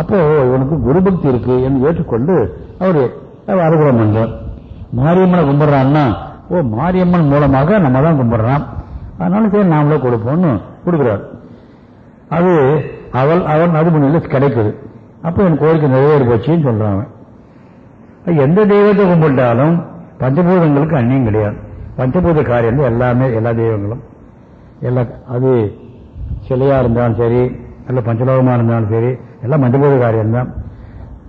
அப்போ இவனுக்கு குரு பக்தி இருக்கு என்று ஏற்றுக்கொண்டு அவரு அனுகிரகம் பண்றார் மாரியம்மனை கும்பிடுறான்னா ஓ மாரியம்மன் மூலமாக நம்ம தான் கும்பிடுறான். அதனால சரி நாமளே கொடுப்போம்னு கொடுக்குறார். அது அவள் அவன் நடுமணியில் கிடைக்குது. அப்போ என் கோரிக்கை நிறைவேறி போச்சுன்னு சொல்றான் அவன். எந்த தெய்வத்தை கும்பிட்டாலும் பஞ்சபூதங்களுக்கு அந்நியம் கிடையாது. பஞ்சபூத காரியம் தான் எல்லாமே எல்லா தெய்வங்களும். எல்லா அது சிலையா இருந்தாலும் சரி நல்ல பஞ்சலோகமா இருந்தாலும் சரி எல்லாம் பஞ்சபூத காரியம் தான்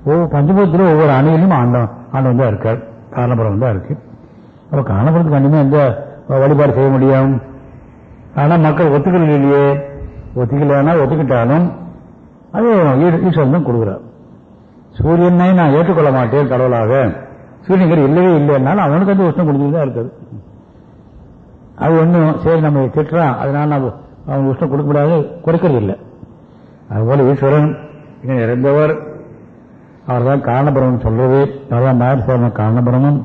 ஒவ்வொரு பஞ்சபூதத்திலும் ஒவ்வொரு அணியிலும் ஆண்டவன் ஆண்டவன் தான் இருக்கார். காரணபுரம் தான் இருக்கு. அப்ப காரணபுரத்துக்கு கண்டிப்பா எந்த வழிபாடு செய்ய முடியும்? ஆனா மக்கள் ஒத்துக்கல இல்லையே. ஒத்துக்கலைன்னா ஒத்துக்கிட்டாலும் அது ஈஸ்வரன் தான் கொடுக்குறார். சூரியனை நான் ஏற்றுக்கொள்ள மாட்டேன் கடவுளாக. சூரியன் இல்லவே இல்லைன்னாலும் அவனுக்கு வந்து உஷ்ணம் கொடுத்துட்டு தான் இருக்குது. அது ஒன்றும் சரி நம்ம திட்டுறான் அதனால நம்ம அவன் உஷ்ணம் கொடுக்க முடியாது குறைக்கிறது இல்லை. அதுபோல ஈஸ்வரன் இறந்தவர் நிறைந்தவர் அவர் தான் காரணபுரம் சொல்றது. அவர் தான் மேற்சேர்ம காரணபுரமும்.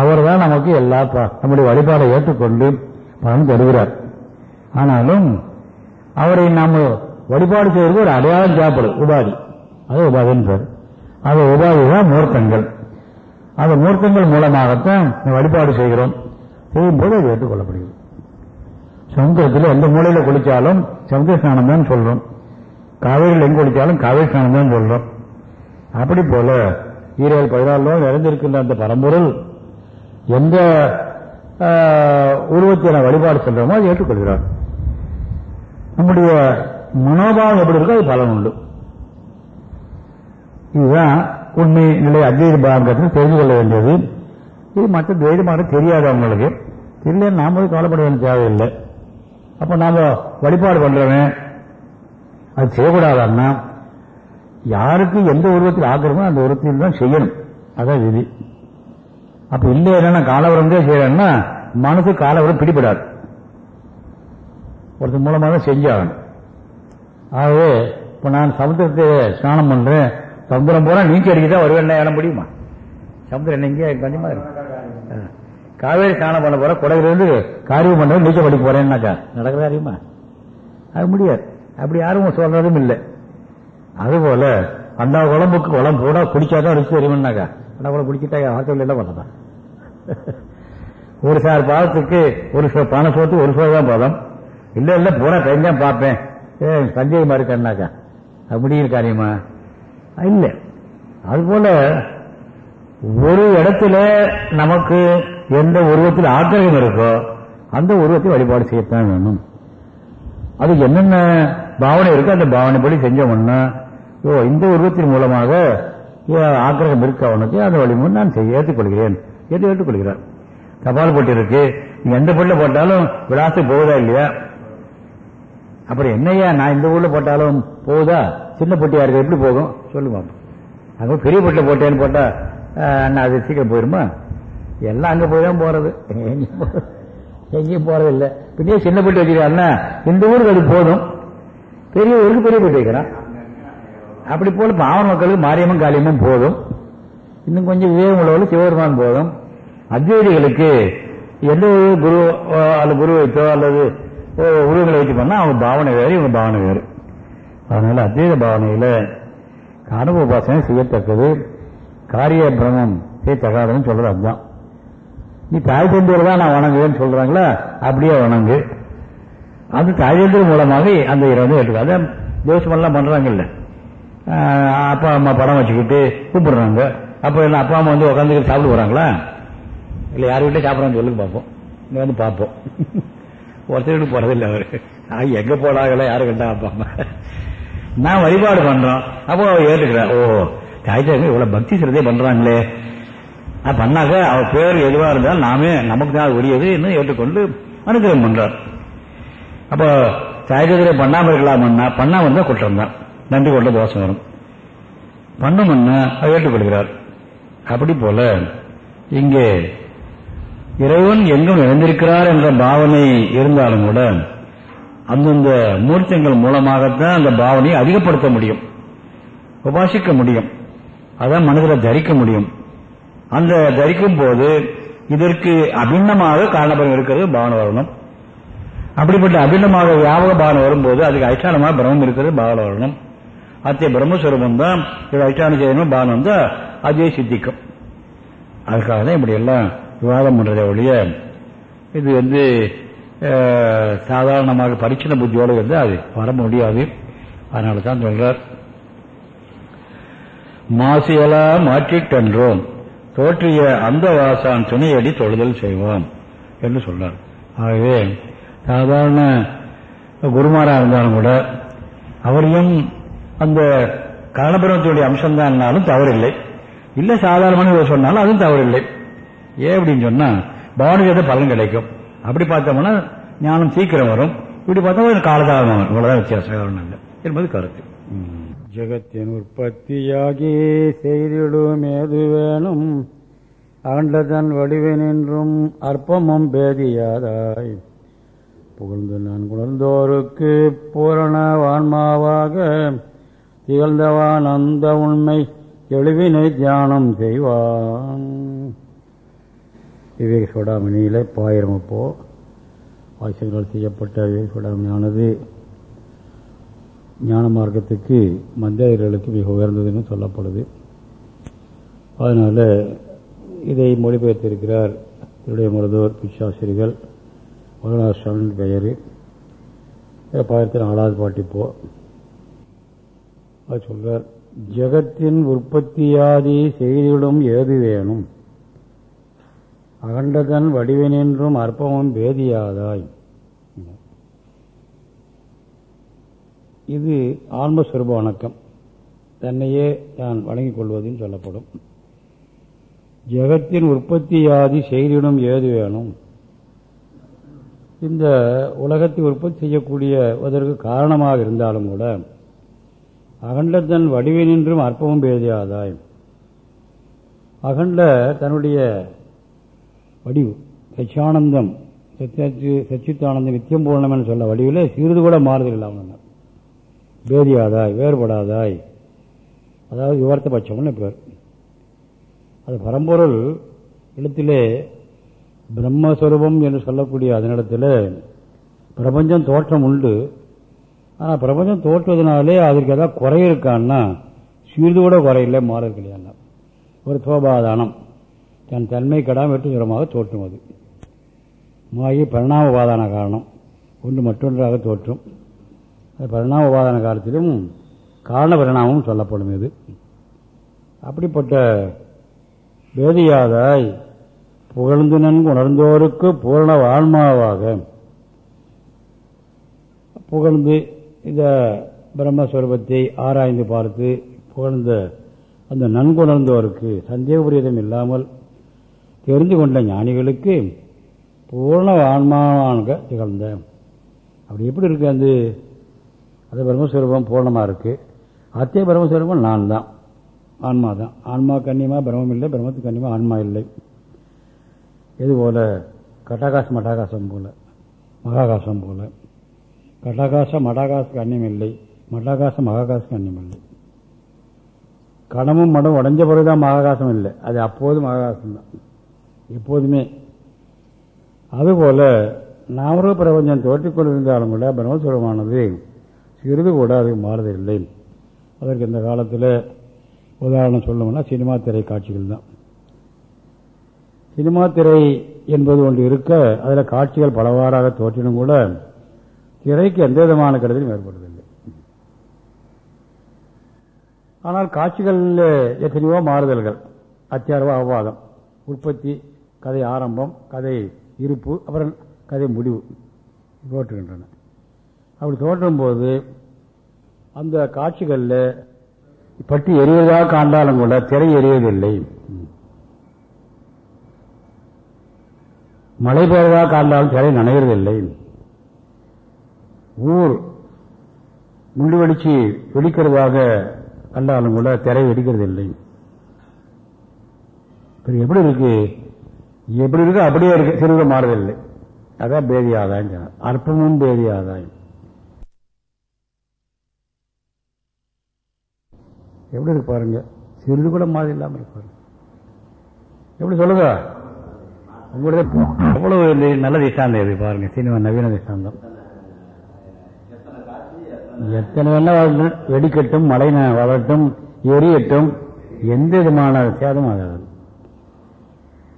அவர் தான் நமக்கு எல்லா நம்முடைய வழிபாடை ஏற்றுக்கொண்டு பலன் தருகிறார். ஆனாலும் அவரை நாம் வழிபாடு செய்வதற்கு ஒரு அடையாளம் தேவைப்படுது உபாதி. அது உபாதின்னு பேர். அந்த உபாதி தான் மூர்த்தங்கள் அந்த மூர்த்தங்கள் மூலமாகத்தான் வழிபாடு செய்கிறோம். செய்யும் போது அது ஏற்றுக்கொள்ளப்படுகிறது. சமுத்திரத்தில் எந்த மூலையில குளிச்சாலும் சமுத்திர ஸ்நானம் தான் சொல்றோம். காவேரியில் எங்க குளிச்சாலும் காவேரி ஸ்நானம் தான் சொல்றோம். அப்படி போல ஈரேழு பதினாலு நிறைந்திருக்கின்ற அந்த பரம்பொருள் எந்த ஆஹ், உருவத்தை வழிபாடு சொல்றோமோ அதை ஏற்றுக்கொள்கிறார். நம்முடைய மனோபாவம் எப்படி இருக்கோ அது பலன் உண்டு. இதுதான் உண்மை நிலை அத்வைத பாகத்தில் தெரிந்து கொள்ள வேண்டியது. இது மற்ற துவைதமாக தெரியாது அவங்களுக்கு. தெரியல நாம போய் கவலைப்பட வேண்டிய தேவையில்லை. அப்ப நாம வழிபாடு பண்ணுறவன் அது செய்யக்கூடாதுன்னா? யாருக்கு எந்த உருவத்தில் ஆக்கிறமோ அந்த உருவத்தில் தான் செய்யணும். அதான் விதி. அப்ப இல்லை என்னன்னா காலவரம் தான் செய்யறேன்னா மனசு காலவரம் பிடிபடாது. ஒருத்தர் மூலமாக தான் செஞ்சாகணும். ஆகவே இப்ப நான் சமுத்திரத்தை ஸ்நானம் பண்றேன். சமுத்திரம் போனா நீச்சல் அடிக்க தான் வருவேன் ஏன முடியுமா? சமுத்திரம் என்ன இங்கே? கண்டிப்பா இருக்கு காவேரி ஸ்நானம் பண்ண போற குடகிலிருந்து காரியம் பண்ண நீச்சல் படிக்க போறேன்னாக்கா. நடக்கிற அறியுமா அது முடியாது. அப்படி யாரும் சொல்றதும் இல்லை. அதுபோல அந்த குழம்புக்கு குழம்பு கூட குடிச்சாதான் ருசி தெரியும்னாக்கா. அந்த குழம்பு குடிச்சிட்டா ஹாஸ்டல் எல்லாம் பண்ணதான் ஒரு சார் பாதத்துக்கு ஒரு சோ பானை சோத்து ஒரு சோ தான் பாதம் இல்ல இல்ல பூரா டைம் தான் பார்ப்பேன். ஏ சஞ்சய் மாதிரி கண்ணாக்கா அது முடிகிற காரியமா? இல்ல. அதுபோல ஒரு இடத்துல நமக்கு எந்த உருவத்தில் ஆக்கிரகம் இருக்கோ அந்த உருவத்தை வழிபாடு செய்யத்தான் வேணும். அது என்னென்ன பாவனை இருக்கோ அந்த பாவனைப்படி செஞ்சோம்னா ஓ இந்த உருவத்தின் மூலமாக ஆக்கிரகம் இருக்கு அவனுக்கு அந்த வழிமுறை நான் செய்ய ஏற்றுக்கொள்கிறேன். என்று ஏற்றுக்கொள்கிறார். தபால் போட்டி இருக்கு. நீ எந்த பொருளை போட்டாலும் விளாசத்துக்கு போகுதா இல்லையா? அப்புறம் என்னய்யா நான் இந்த ஊர்ல போட்டாலும் போகுதா? சின்ன பொட்டியா இருக்கு எப்படி போகும்? சொல்லுங்க பாப்போம். அங்க பெரிய பொட்டில போட்டேன்னு போட்டா அண்ணா அது சீக்கிரம் போயிருமா? எல்லாம் அங்க போய் தான் போறது. எங்கேயும் போ- எங்கேயும் போறது பின்னே சின்ன பொட்டி வச்சுக்கிறான்னா இந்த ஊருக்கு அது போதும். பெரிய ஊருக்கு பெரிய பொட்டி வைக்கிறான். அப்படி போல பாவன மக்களுக்கு மாரியம்மன் காளியம்மன் போதும். இன்னும் கொஞ்சம் விவேகம் உள்ளவர்கள் சிவபெருமான் போதும். அத்வைதிகளுக்கு எந்த ஒரு குரு அஹ், அல்லது குரு வைத்தோ அல்லது உருவங்களை வச்சு பண்ணா அவங்க பாவனை வேறு இவங்க பாவனை வேறு. அதனால அத்வைத பாவனையில கனவு உபாசனை செய்யத்தக்கது. காரிய பிரமம் செய்யத்தகாதுன்னு சொல்றது அதுதான். நீ தாய் தந்தையில் தான் நான் வணங்குவேன்னு சொல்றாங்களா? அப்படியே வணங்கு. அந்த தாய் தந்தையர் மூலமாக அந்த இரவு ஏற்றுக்கு அதான் தேவசமெல்லாம் பண்றாங்கல்ல. அப்பா அம்மா படம் வச்சுக்கிட்டு கூப்பிடுறாங்க. அப்போ என்ன அப்பா அம்மா வந்து உட்காந்துக்கிட்டு சாப்பிட போறாங்களா? இல்லை யார் வீட்டில் சாப்பிட்றான்னு சொல்லுங்க பார்ப்போம் இங்க வந்து பார்ப்போம் (laughs) ஒருத்தர் வீட்டுக்கு போறதில்லை அவரு. ஆக எங்க போனாங்களோ யாரு கண்டா அப்பா அம்மா? நான் வழிபாடு பண்றோம். அப்போ அவ ஏற்றுக்கிறார் ஓ தாய் இவ்வளவு பக்தி சிறதே பண்றாங்களே. அது பண்ணாக்க அவ பேர் எதுவா இருந்தாலும் நாமே நமக்கு தான் உரியது என்று ஏற்றுக்கொண்டு அனுகிரகம் பண்றார். அப்போ சாயத்திரை பண்ணாம இருக்கலாமன்னா பண்ணாம இருந்தா குற்றம் தான் நன்றி கொண்ட தோஷம் வரும். பண்ணோம்னா அவர் ஏற்றுக்கொள்கிறார். அப்படி போல இங்கே இறைவன் எங்கும் இழந்திருக்கிறார் என்ற பாவனை இருந்தாலும் கூட அந்தந்த மூர்த்தங்கள் மூலமாகத்தான் அந்த பாவனையை அதிகப்படுத்த முடியும். உபாசிக்க முடியும். அதான் மனதில் தரிக்க முடியும். அந்த தரிக்கும் போது இதற்கு அபிண்ணமாக காரணபலம் இருக்கிறது பாவனை வரணும் அப்படிப்பட்ட அபிண்ணமாக வியாபக பாவனை வரும்போது அதுக்கு அதிஷ்டானமாக பிரம்மம் இருக்கிறது பாவனை வரணும் அத்தகைய பிரம்மஸ்வரூபம் தான் இது அதிஷ்டான செய்யணும் பாவனம் தான் அதே சித்திக்கும். அதுக்காக தான் இப்படி எல்லாம் விவாதம் பண்றதை ஒழிய இது வந்து சாதாரணமாக பரிச்சின புத்தியோடு வந்து அது வர முடியாது. அதனால தான் சொல்றார். மாசியலா மாற்றிட்டென்றோம். தோற்றிய அந்த வாசான் துணையடி தொழுதல் செய்வோம் என்று சொல்றார். ஆகவே சாதாரண குருமாரா இருந்தாலும் கூட அவரையும் அந்த காரணபிரமத்தினுடைய அம்சம்தான்னாலும் தவறில்லை. இல்லை சாதாரணமான சொன்னாலும் அதுவும் தவறில்லை. ஏன் அப்படின்னு சொன்னா பவனுக்கு பலன் கிடைக்கும். அப்படி பார்த்தோம்னா ஞானம் சீக்கிரம் வரும். இப்படி பார்த்தா ஒரு காலதாமம் வரும். இவ்வளவுதான் வித்தியாசம். இல்லை. என்பது கருத்து. ஜெகத்தின் உற்பத்தியாகி செய்திடும் ஏது வேணும். ஆண்டதன் வடிவெனின்றும் அற்பமும் பேதியாதாய். புகழ்ந்து நான் குணர்ந்தோருக்கு பூரண வான்மாவாக திகழ்ந்தவான் அந்த உண்மை. தெளிவினை தியானம் செய்வான். விவேக சோடாமணியில் பாயிரம் அப்போ வாசகங்கள் செய்யப்பட்ட விவேக சோடாமணியானது ஞான மார்க்கத்துக்கு மந்திரர்களுக்கு மிக உயர்ந்ததுன்னு சொல்லப்படுது. அதனால் இதை மொழிபெயர்த்திருக்கிறார் திருடைய மருதோர் பிச்சாசிரிகள் மருணாசாமின் பெயர். பாயிரத்தி நாலாவது பாட்டிப்போ அது சொல்கிறார் ஜெகத்தின் உற்பத்தியாதி செய்திடும் ஏது வேணும்? அகண்டதன் வடிவனின்றும் அற்பமும் பேதியாதாய். இது ஆன்மஸ்வரூப வணக்கம். தன்னையே தான் வழங்கிக் கொள்வதுன்னு சொல்லப்படும். ஜெகத்தின் உற்பத்தியாதி செய்திடும் ஏது வேணும்? இந்த உலகத்தை உற்பத்தி செய்யக்கூடிய அதற்கு காரணமாக இருந்தாலும் கூட அகண்டத்தன் வடிவினின்றும் அற்பமும் பேதியாதாய். அகண்ட தன்னுடைய வடிவு. சச்சியானந்தம். சத்தியாச்சு சச்சித்தானந்தம் நித்தியம் என்று சொல்ல வடிவில் சிறிது கூட மாறுதல் இல்லாமல் பேதியாதாய் வேறுபடாதாய். அதாவது விவரத்த பட்சம்னு பேர் அது பரம்பொருள் இடத்திலே பிரம்மஸ்வரூபம் என்று சொல்லக்கூடிய அதனிடத்தில் பிரபஞ்சம் தோற்றம் உண்டு. ஆனால் பிரபஞ்சம் தோற்றுவதனாலே அதற்கு ஏதாவது குறை இருக்கான்னா சிறிது கூட குறையில்லை மாறல் கிடையாது. ஒரு சோபாதானம் தன் தன்மை கடாமற்று வெற்றி தோற்றும் அது. மாயை பரிணாமபாதான காரணம். ஒன்று மற்றொன்றாக தோற்றும். அது பரிணாமபாதான காலத்திலும் காரண பரிணாமம் சொல்லப்படும் இது. அப்படிப்பட்ட வேதியாதாய் புகழ்ந்து நன்கு உணர்ந்தோருக்கு பூரண ஆன்மாவாக புகழ்ந்து இந்த பிரம்மஸ்வரூபத்தை ஆராய்ந்து பார்த்து புகழ்ந்த அந்த நன்குணர்ந்தோருக்கு சந்தேகபுரியதம் இல்லாமல் தெரிந்து கொண்ட ஞானிகளுக்கு பூர்ண ஆன்மாவாக திகழ்ந்த. அப்படி எப்படி இருக்கு அந்த அது பிரம்மஸ்வரூபம் பூர்ணமாக இருக்கு. அத்திய பிரம்மஸ்வரூபம் நான் தான். ஆன்மா தான். ஆன்மா கண்ணியமாக பிரம்மம் இல்லை பிரம்மத்துக்கு கண்ணியமாக ஆன்மா இல்லை. இது போல? கட்டாகாசம் மட்டாகாசம் போல. மகாகாசம் போல. கட்டாகாசம் மடாகாசுக்கு அன்னியம் இல்லை. மட்டாகாசம் மகாகாசுக்கு அன்னியம் இல்லை. கடமும் மடம் உடஞ்ச பிறகுதான் மகாகாசம் இல்லை. அது அப்போதும் மகாகாசம் தான். எப்போதுமே. அதுபோல நாமரூப பிரபஞ்சம் தோற்றிக்கொண்டிருந்தாலும் கூட பிரம்மஸ்வரமானது சிறிது கூட அது மாறுதில்லை அதற்கு இந்த காலத்தில் உதாரணம் சொல்லணும்னா சினிமா திரை காட்சிகள் தான். சினிமா திரை என்பது ஒன்று இருக்க அதில் காட்சிகள் பலவாறாக தோற்றினும் கூட திரைக்கு எந்த விதமான கருத்திலும் ஏற்படுவதில்லை. ஆனால் காட்சிகளில் எத்தனையோ மாறுதல்கள் அத்தியார்வ அபவாதம் உற்பத்தி கதை ஆரம்பம் கதை இருப்பு அப்புறம் கதை முடிவு தோற்றுகின்றன அப்படி தோற்றும் போது அந்த காட்சிகளில் பட்டி எரியதாக காண்டாலும் கூட திரை எரியவில்லை மழை பெய்வதாக காண்டாலும் திரை நனைகிறதில்லை ஊர் முள்ளு வெடிச்சு வெடிக்கிறதாக கண்டாலும் கூட திரை வெடிக்கிறதில்லை. எப்படி இருக்கு? எப்படி இருக்கு அப்படியே இருக்கு. சிறுக மாறுதில்லை. அதான் பேதி ஆதாயம் அற்பமும் பேதி ஆதாயம் எப்படி இருக்கு பாருங்க. சிறிது கூட மாதிரி இல்லாமல் இருப்பாரு எப்படி சொல்லுங்க? உங்களுடைய அவ்வளவு நல்ல திஷ்டாந்தம் இது பாருங்க. சினிமா நவீன திஷ்டாந்தம் எத்தனை வேணா வெடிக்கட்டும் மழை வளரட்டும் எரியட்டும் எந்த விதமான சேதம் ஆகாது.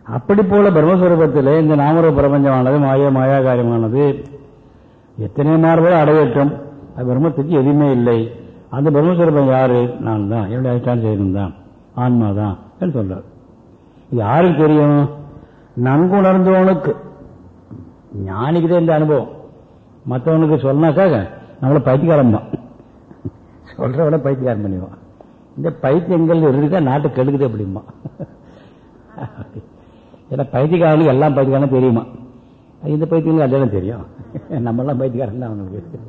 அப்படி போல பிரம்மஸ்வரூபத்தில் இந்த நாமரூப பிரபஞ்சமானது மாய மாயா காரியமானது எத்தனை மாறுபட அடையட்டும்? அது பிரம்மத்துக்கு எதுவுமே இல்லை. அந்த பிரம்மஸ்வரூபம் யாரு? நான் தான். என்னுடைய அதிஷ்டான செய்யணும் தான். ஆன்மா தான் என்று சொல்றார். இது யாருக்கு தெரியும்? நன்குணர்ந்தவனுக்கு ஞானிக்கு தான் இந்த அனுபவம். மற்றவனுக்கு சொன்னாக்கா நம்மள பைத்தியக்காரம் தான் சொல்றவன பைத்தியக்காரம் பண்ணிடுவான். இந்த பைத்தியங்கள் இருக்கா? நாட்டை கெடுக்குது அப்படிமா ஏன்னா பைத்தியக்காரனுக்கு எல்லாம் பைத்தியக்காரனும் தெரியுமா? இந்த பைத்தியங்களுக்கு அதெல்லாம் தெரியும். நம்மெல்லாம் பைத்தியக்காரன் தான் அவங்களுக்கு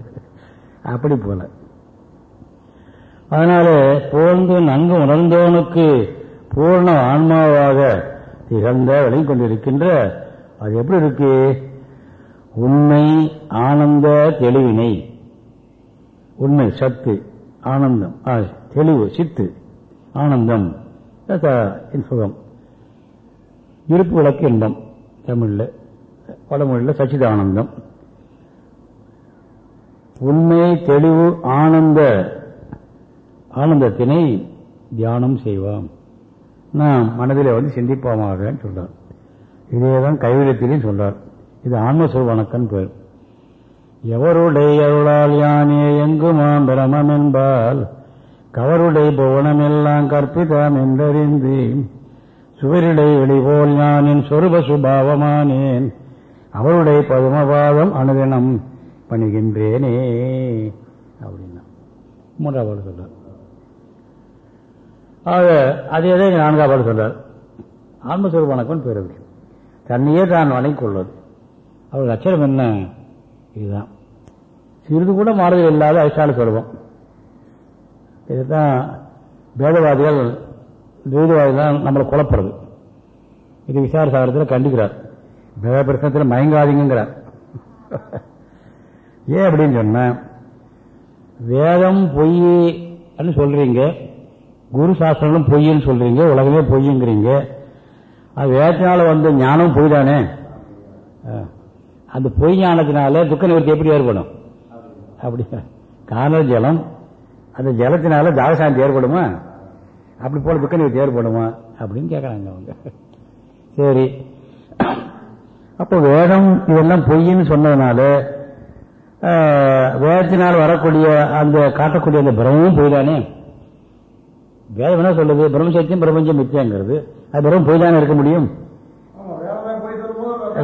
அப்படி போல. அதனால போந்து நன்கு உணர்ந்தவனுக்கு பூர்ண ஆன்மாவாக திகழ்ந்த விளங்கி கொண்டிருக்கின்ற அது எப்படி இருக்கு? உண்மை ஆனந்த தெளிவினை. உண்மை சத்து ஆனந்தம். தெளிவு சித்து ஆனந்தம். சுகம் இருப்பு விளக்கு இன்பம் தமிழில் வடமொழியில் சச்சிதானந்தம். உண்மை தெளிவு ஆனந்த ஆனந்தத்தினை தியானம் செய்வோம். நாம் மனதில் வந்து சிந்திப்போமாக சொல்றார். இதேதான் கைவிடத்திலையும் சொல்றார். இது ஆன்மஸ்வரூபணக்கன் பேர். எவருடைய அருளால் யானே எங்குமாம் பிரமம் என்பால் கவருடைய புவனமெல்லாம் கற்பிதாம் என்றறிந்தேன். சுவரிடை வெளிபோல் ஞானின் சொருப சுபாவமானேன். அவருடைய பதுமபாதம் அனுதினம் பணிகின்றேனே. அப்படின்னா மூன்றாவது சொல்றார். ஆக அதே தான் நான்காவது சொல்றார். ஆன்மஸ்வரூப வணக்கம் பேர் தன்னையே தான் வணங்கிக் கொள்வது அவர் அச்சரம் என்ன? இதுதான். சிறிது கூட மாறுதல் இல்லாத அதிஷ்டான சுரூபம். இதுதான் வேதவாதிகள் தான் நம்மளை குழப்புறது. இது விசார சாகரத்தில் கண்டிக்கிறார். வேத பிரச்சனத்தில் மயங்காதீங்கிறார் ஏன் அப்படின்னு சொன்ன வேதம் பொய்ன்னு சொல்றீங்க குரு சாஸ்திரங்களும் பொய்ன்னு சொல்றீங்க உலகமே பொய்யுங்கிறீங்க. அது வேதத்தினால வந்து ஞானம் பொய் தானே அந்த பொய் ஞானத்தினால துக்க நிவர்த்தி எப்படி ஏற்படும்? அப்படி. காண ஜலம். அந்த ஜலத்தினால தாகசாந்தி ஏற்படுமா? அப்படி போல துக்க நிவர்த்தி ஏற்படுமா அப்படின்னு கேட்கறாங்க அவங்க. சரி. அப்போ வேதம் இதெல்லாம் பொய்ன்னு சொன்னதுனால வேதத்தினால் வரக்கூடிய அந்த காட்டக்கூடிய அந்த பிரமும் பொய் தானே வேதம் என்ன சொல்லுது? பிரம்மசத்தியம் பிரபஞ்சம் மித்தியாங்கிறது அது பிரம்ம பொய்தானே இருக்க முடியும்?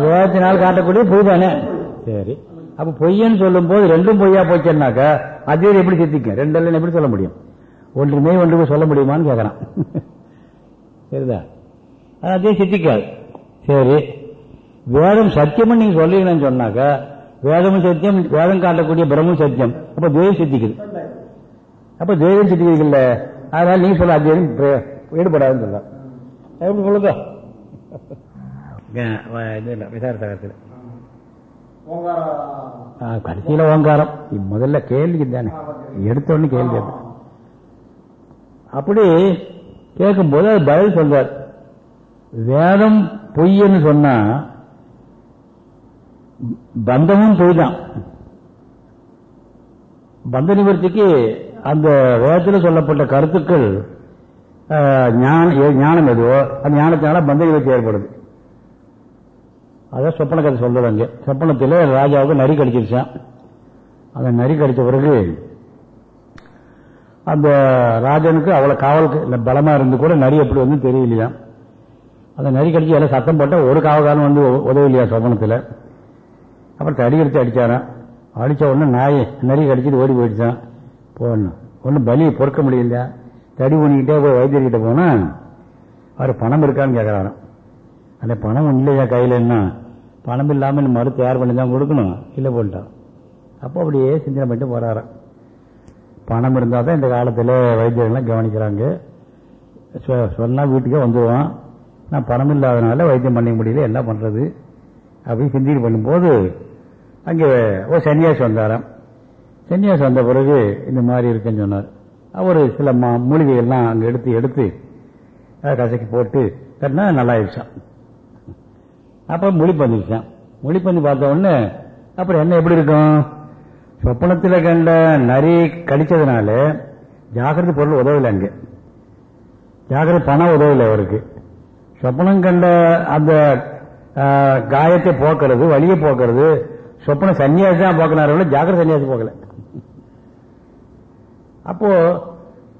வேதத்தினால் காட்டக்கூடிய பொய்தானே? சரி. அப்ப பொய்யன்னு சொல்லும் போது ரெண்டும் பொய்யா போச்சுன்னாக்கா அதே எப்படி சித்திக்கும்? ரெண்டெல்லாம் எப்படி சொல்ல முடியும்? ஒன்றுமே ஒன்றுமே சொல்ல முடியுமான்னு கேட்கறான் சரிதா? அதே சித்திக்காது. சரி. வேதம் சத்தியம் நீங்க சொல்றீங்கன்னு சொன்னாக்கா வேதமும் சத்தியம் வேதம் காட்டக்கூடிய பிரம்மும் சத்தியம். அப்ப துவையம் சித்திக்குது. அப்ப துவையம் சித்திக்குதுல்ல அதனால நீங்க சொல்ல அத்தியம் ஈடுபடாதுன்னு சொல்ல எப்படி சொல்லுங்க? இது இல்லை விசார சகத்தில் கடைசியில ஓங்காரம். முதல்ல கேள்வி தானே எடுத்த உடனே கேள்வி அப்படி கேட்கும்போது அது பதில் சொல்வார் வேதம் பொய்ன்னு சொன்னா பந்தமும் பொய் தான் பந்த நிவர்த்திக்கு அந்த வேதத்தில் சொல்லப்பட்ட கருத்துக்கள் ஞானம் எதுவோ அந்த ஞானத்தினால பந்த நிவர்த்தி ஏற்படுது. அதான் சொப்பன கதை சொல்றது அங்கே. சொப்பனத்தில் ராஜாவுக்கு நரி கடிச்சிருச்சான் அந்த நரி கடிச்ச பிறகு அந்த ராஜனுக்கு அவ்வளவு காவலுக்கு இல்லை பலமா இருந்து கூட நரி எப்படி வந்து தெரியலையா? அந்த நரி கடிச்சு எல்லாம் சத்தம் போட்டா ஒரு காவல்காரன் வந்து உ- சோபனத்தில் அப்புறம் தடி எடுத்து அடித்தாரான் அடித்த உடனே நாய் நரி கடிச்சிட்டு ஓடி போயிடுச்சான். போடணும் ஒன்றும் பலியை பொறுக்க முடியல தடி ஊனிக்கிட்டே போய் வைத்தியர்கிட்ட போனா அவர் பணம் இருக்கான்னு கேட்கறாராம் அந்த பணம் இல்லையா கையில் என்ன? பணம் இல்லாமல் மறு தயார் பண்ணி தான் கொடுக்கணும். இல்லை போட்டான் அப்போ அப்படியே சிந்தனை பண்ணிட்டு போறாராம். பணம் இருந்தால் தான் இந்த காலத்தில் வைத்தியர்கள்லாம் கவனிக்கிறாங்க. சொ- வீட்டுக்கே வந்துடுவான் நான் பணம் இல்லாதனால வைத்தியம் பண்ணிக்க முடியல என்ன பண்ணுறது அப்படின்னு சிந்தனை பண்ணும்போது அங்கே ஒரு சன்னியாசி வந்தாராம். சன்னியாசி வந்த பிறகு இந்த மாதிரி இருக்குன்னு சொன்னார். அவர் சில மா- மூலிகைகள்லாம் அங்கே எடுத்து எடுத்து அதை கசக்கி போட்டு கட்டினா நல்லா ஆயிடுச்சான் அப்புறம் முழிப்பந்துச்சான் முழிப்பந்து பார்த்த உடனே அப்புறம் என்ன எப்படி இருக்கும்? சொப்பனத்தில் கண்ட நரி கடிச்சதுனால ஜாகிரதை பொருள் உதவலை அங்கே. ஜாகிரதை பணம் உதவலை அவருக்கு. சொப்பனம் கண்ட அந்த காயத்தை போக்குறது வலியை போக்குறது சொப்பன சன்னியாசி தான் போக்கினார்கள் ஜாகிரத சன்னியாசி போக்கல. அப்போ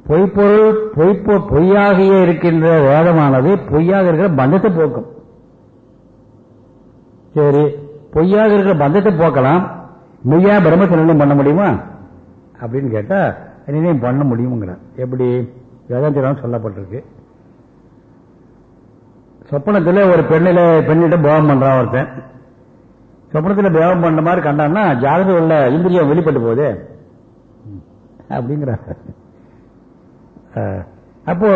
பொய்ப்பொருள் பொய்ப்பொ பொய்யாகிய இருக்கின்ற வேதமானது பொய்யாக இருக்கிற பந்தத்தை போக்கும். சரி பொய்யாக இருக்கிற பந்தத்தை போக்கலாம். மெய்யா பிரம்மத்தை பண்ண முடியுமா? அப்படின்னு கேட்டா நிர்ணயம் பண்ண முடியுங்கிறார் எப்படி? வேதாந்திரம் சொல்லப்பட்டிருக்கு. சொப்பனத்தில் ஒரு பெண்ணில பெண்ணிட்ட போகம் பண்றான் ஒருத்தன். சொப்பனத்தில் போகம் பண்ண மாதிரி கண்டான்னா ஜாதகம் உள்ள இந்திரியம் வெளிப்பட்டு போகுது. அப்படிங்கிறார் அப்போ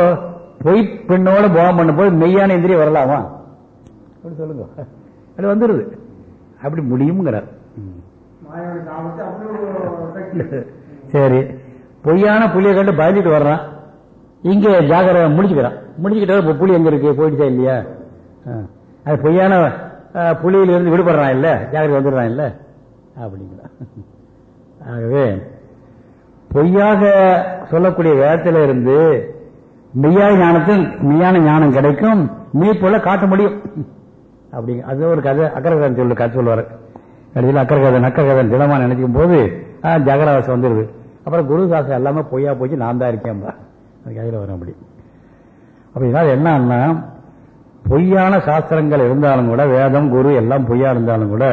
பொய் பெண்ணோட போகம் பண்ண போது மெய்யான இந்திரியம் வரலாமா? அப்படி சொல்லுங்க. அது வந்துருது. அப்படி முடியுங்கிறார் (laughs) சரி. பொய்யான புலியை கண்டு பயந்துட்டு வர்றான். இங்க ஜாகர முடிச்சுக்கிறான். முடிச்சுக்கிட்ட இப்ப புலி எங்க இருக்கு? போயிடுச்சா இல்லையா? ஆ. அது பொய்யான ஆ, புலியிலிருந்து விடுபடுறான் இல்ல? ஜாகிரதை வந்துடுறான் இல்ல? அப்படிங்கிறான். (laughs) ஆகவே பொய்யாக சொல்லக்கூடிய வேதத்தில இருந்து மெய்யான ஞானத்தில் மெய்யான ஞானம் கிடைக்கும். மெய் போல காட்ட முடியும். அப்படிங்க அது ஒரு கதை அக்கரகதன் சொல்லு கதை சொல்லுவார். கடைசியில் அக்கரகதன் அக்கரகதன் திடமா நினைக்கும் போது ஜகராசம் வந்துடுது அப்புறம் குரு சாஸ்திரம் எல்லாமே பொய்யா போச்சு நான் தான் இருக்கேன்பா அது கையில் வரும் அப்படி. அப்படின்னா என்னன்னா பொய்யான சாஸ்திரங்கள் இருந்தாலும் கூட வேதம் குரு எல்லாம் பொய்யா இருந்தாலும் கூட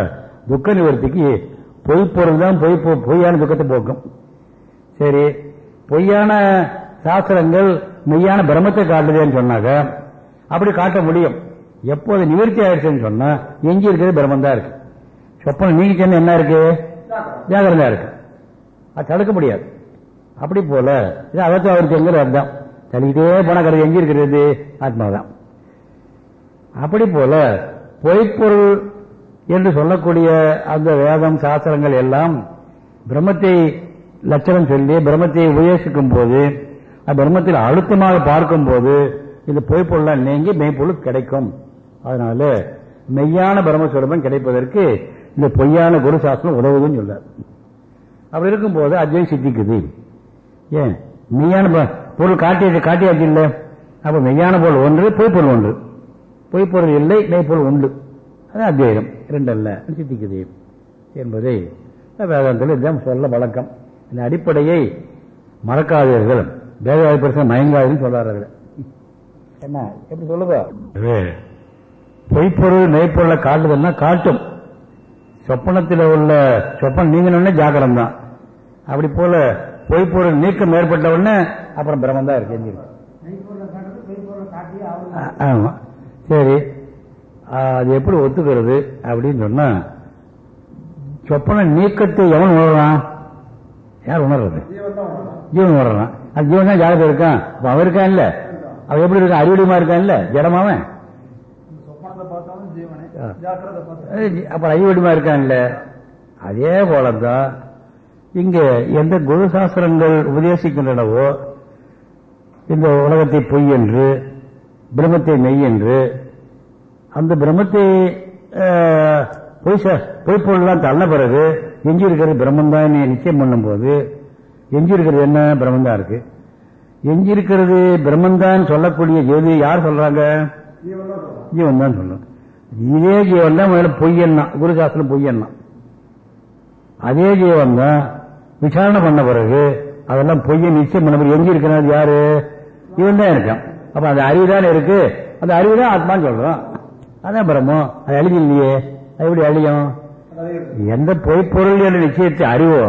துக்க நிவர்த்திக்கு பொய்ப்பொருள் தான் பொய் பொய்யான துக்கத்தை போக்கும். சரி பொய்யான சாஸ்திரங்கள் மெய்யான பிரம்மத்தை காட்டுதேன்னு சொன்னாக்க அப்படி காட்ட முடியும். எப்போது நிவர்த்தி ஆயிடுச்சுன்னு சொன்னா எஞ்சி இருக்கிறது பிரம்மந்தான் இருக்கு. சொப்பனம் நீங்கிச்சேன்னு என்ன இருக்கு? ஜாகிரதா இருக்கு. அது தடுக்க முடியாது. அப்படி போல இது அகத்து அவருக்கு எங்கிற அர்த்தம். தள்ளிக்கிட்டே போன கருது எங்க இருக்கிறது ஆத்மாதான். அப்படி போல பொய்ப்பொருள் என்று சொல்லக்கூடிய அந்த வேதம் சாஸ்திரங்கள் எல்லாம் பிரம்மத்தை லட்சணம் சொல்லி பிரம்மத்தை உபதேசிக்கும் போது அந்த பிரம்மத்தில் அழுத்தமாக பார்க்கும் போது இந்த பொய்ப்பொருள் நீங்கி மெய்ப்பொருள் கிடைக்கும். அதனால மெய்யான பிரம்மஸ்வரூபம் கிடைப்பதற்கு இந்த பொய்யான குரு சாஸ்திரம் உதவுதுன்னு சொல்றார். அப்படி இருக்கும்போது அத்வைதம் சித்திக்குது. ஏன்? மெய்யான பொருள் காட்டியது காட்டியாச்சு இல்லை அப்ப மெய்யான பொருள் ஒன்று பொய்ப்பொருள் ஒன்று. பொய்ப்பொருள் இல்லை மெய்ப்பொருள் உண்டு. அது அத்வைதம் ரெண்டல்ல சித்திக்குது. என்பதை வேதாந்தத்தில் இதுதான் சொல்ல வழக்கம். இந்த அடிப்படையை மறக்காதீர்கள். வேதாதி பிரச்சனை மயங்காதுன்னு சொல்றார்கள். என்ன? எப்படி சொல்லுங்க பொய்ப்பொருள் மெய்ப்பொருளை காட்டுதல்னா காட்டும். சொப்பனத்தில் உள்ள சொப்பனம் நீங்கணும்னே ஜாக்கிரம் தான் அப்படி போல பொய்ப்பொருள் நீக்கம் ஏற்பட்ட உடனே அப்புறம் பிரம்மம் தான் இருக்கு ஆமா. சரி. அது எப்படி ஒத்துக்கிறது அப்படின்னு சொன்னா சொப்பன நீக்கத்தை எவன் உணர்றான்? யார் உணர்றது? ஜீவன் உணர்றான். அது ஜீவன் தான் ஜாகிரதை இருக்கான் அவன் இருக்கான் இல்ல அவன் எப்படி இருக்கான்? அறிவுடிமா இருக்கான் இல்ல ஜடமாவன். அப்புறம் ஐவடிமா இருக்கான்ல? அதே போலதான் இங்க எந்த குரு சாஸ்திரங்கள் உபதேசிக்கின்றனவோ இந்த உலகத்தை பொய் என்று பிரம்மத்தை மெய் என்று அந்த பிரம்மத்தை பொய் பொய்ப்பொருள்லாம் தள்ள பிறகு எஞ்சி இருக்கிறது பிரம்மம் தான் நிச்சயம் பண்ணும்போது. எஞ்சி இருக்கிறது என்ன? பிரம்மந்தான் இருக்கு. எஞ்சி இருக்கிறது பிரம்மந்தான் சொல்லக்கூடிய எது யார் சொல்றாங்க? ஜீவன் தான் சொல்லணும் இதே ஜீவன் தான் முதல்ல பொய்யன்னா குருசாஸ்திரம் பொய்யன்னா. அதே ஜீவன் தான் விசாரணை பண்ண பிறகு அதெல்லாம் பொய்ய நிச்சயம் பண்ண பிறகு எங்க இருக்கிறது யாரு? இவன் தான் இருக்கான். அப்ப அந்த அறிவு தானே இருக்கு? அந்த அறிவு தான் ஆத்மான்னு சொல்றோம். அதான் பிரம்மம் அது அழிஞ்சு இல்லையே அது எப்படி அழியும்? எந்த பொய்ப்பொருள் என்ற நிச்சயத்தை அறிவோ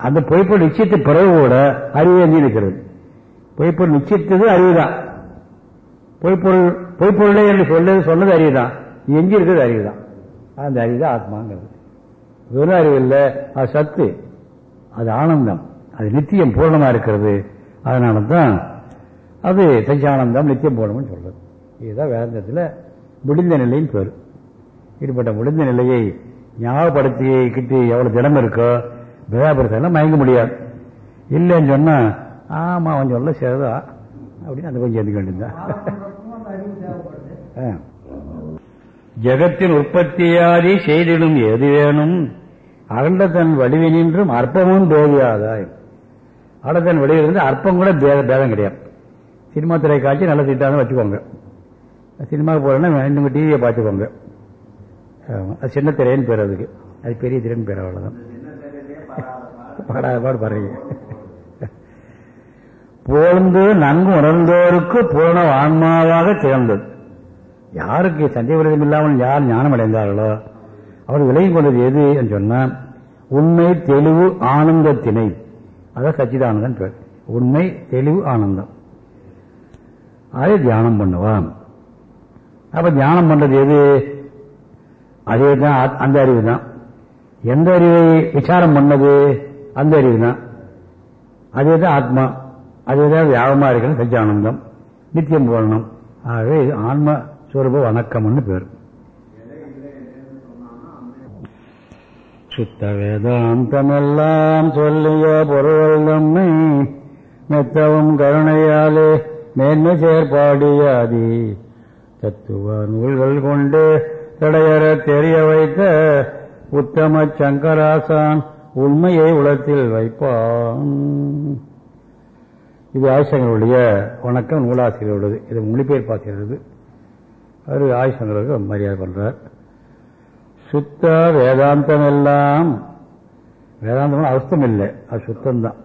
அந்த பொய்ப்பொருள் நிச்சயத்தை பிறகு கூட அறிவு எங்கே இருக்கிறது பொய்ப்பொருள் நிச்சயத்தது அறிவுதான். பொய்ப்பொருள் பொய்ப்பொருளே என்று சொல்ல சொன்னது அறிவுதான் எங்க இருக்கிறது அறிவுதான் அந்த அறிவு தான் ஆத்மாங்கிறது. வெறும் அறிவு இல்லை அது சத்து. அது ஆனந்தம். அது நித்தியம் பூர்ணமா இருக்கிறது. அதனால தான் அது சச்சியானந்தம் நித்தியம் பூர்ணம்னு சொல்றது. இதுதான் வேதாந்தத்தில் முடிந்த நிலைன்னு பேர். இப்படிப்பட்ட முடிந்த நிலையை ஞாபகப்படுத்திக்கிட்டு எவ்வளவு திடம் இருக்கோ பேதாபுரத்தெல்லாம் மயங்க முடியாது. இல்லைன்னு சொன்னா ஆமா அவன் சொல்ல சரிதா அப்படின்னு அந்த கொஞ்சம் எதுக்க வேண்டியதுதான். ஜெகத்தின் உற்பத்தியாதி செய்திடும் எது வேணும்? அகண்ட தன் வடிவினின்றும் அற்பமும் தேவையாதாய் அகண்ட தன் வடிவிலிருந்து அற்பம் கூட பேதம் கிடையாது. சினிமா திரை காட்சி நல்ல சீட்டாக வச்சுக்கோங்க. சினிமாவுக்கு போறேன்னா இன்னும் டிவியை பார்த்துக்கோங்க. அது சின்ன திரைன்னு பேர் அதுக்கு. அது பெரிய திரைன்னு பேர் அவ்வளவுதான். பாடாத பாடு பாடுறீங்க. போழ்ந்து நன்கு உணர்ந்தோருக்கு பூரண ஆன்மாவாக திகழ்ந்தது. யாருக்கு சந்தேக விரதம் இல்லாமல் யார் ஞானம் அடைந்தார்களோ அவர் விலகி கொண்டது எது என்று சொன்னால் உண்மை தெளிவு ஆனந்தத்தினை. அதான் சச்சிதானந்தன் பேர். உண்மை தெளிவு ஆனந்தம். அதை தியானம் பண்ணுவான். அப்ப தியானம் பண்றது எது? அதே தான் ஆத்- அந்த அறிவு தான் எந்த அறிவை விசாரம் பண்ணது? அந்த அறிவு தான் அதே தான் ஆத்மா. அதே தான் வியாபமா இருக்கிற சச்சியானந்தம் நித்தியம் போடணும் ஆகவே இது ஆன்ம சுரூப வணக்கம்னு பேர். சுத்த வேதாந்தமெல்லாம் சொல்லிய பொருள் நம்மை மெத்தவும் கருணையாலே மேன்மை செயற்பாடியாதி தத்துவ நூல்கள் கொண்டு தடையற தெரிய வைத்த உத்தம சங்கராசான் உண்மையை உலகத்தில் வைப்பான். இது ஆசிரியர்களுடைய வணக்கம் நூலாசிரியர் உள்ளது இது மொழிபெயர்ப்பாசிரியர் அவர் ஆயுஷங்களுக்கு மரியாதை பண்றார். சுத்த வேதாந்தம் எல்லாம் வேதாந்தம் அவஸ்தம் இல்லை. அது சுத்தம் தான்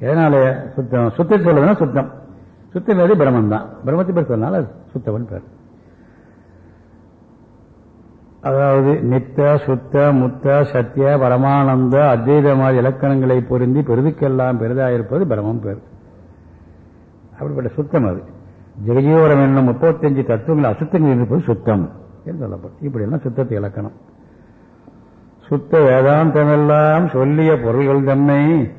எதனால சுத்தம்? சுத்தம் சொல்றதுன்னா சுத்தம். சுத்தம் எது பிரம்மன் தான் பிரம்மத்தை பேர் சொன்னால சுத்தவன் பேர் அதாவது நித்த சுத்த முத்த சத்திய பரமானந்த அத்வைதமாதி இலக்கணங்களை பொருந்தி பெரிதுக்கெல்லாம் பெரிதாயிருப்பது பிரம்மம் பேர். அப்படிப்பட்ட சுத்தம் அது. ஜெகஜீவரம் என்னும் முப்பத்தஞ்சு தத்துவங்கள் அசுத்தங்கள் இருப்பது சுத்தம் என்று சொல்லப்படும். இப்படி எல்லாம் சுத்தத்தை இலக்கணம். சுத்த வேதாந்தமெல்லாம் சொல்லிய பொருள்கள் தன்னை.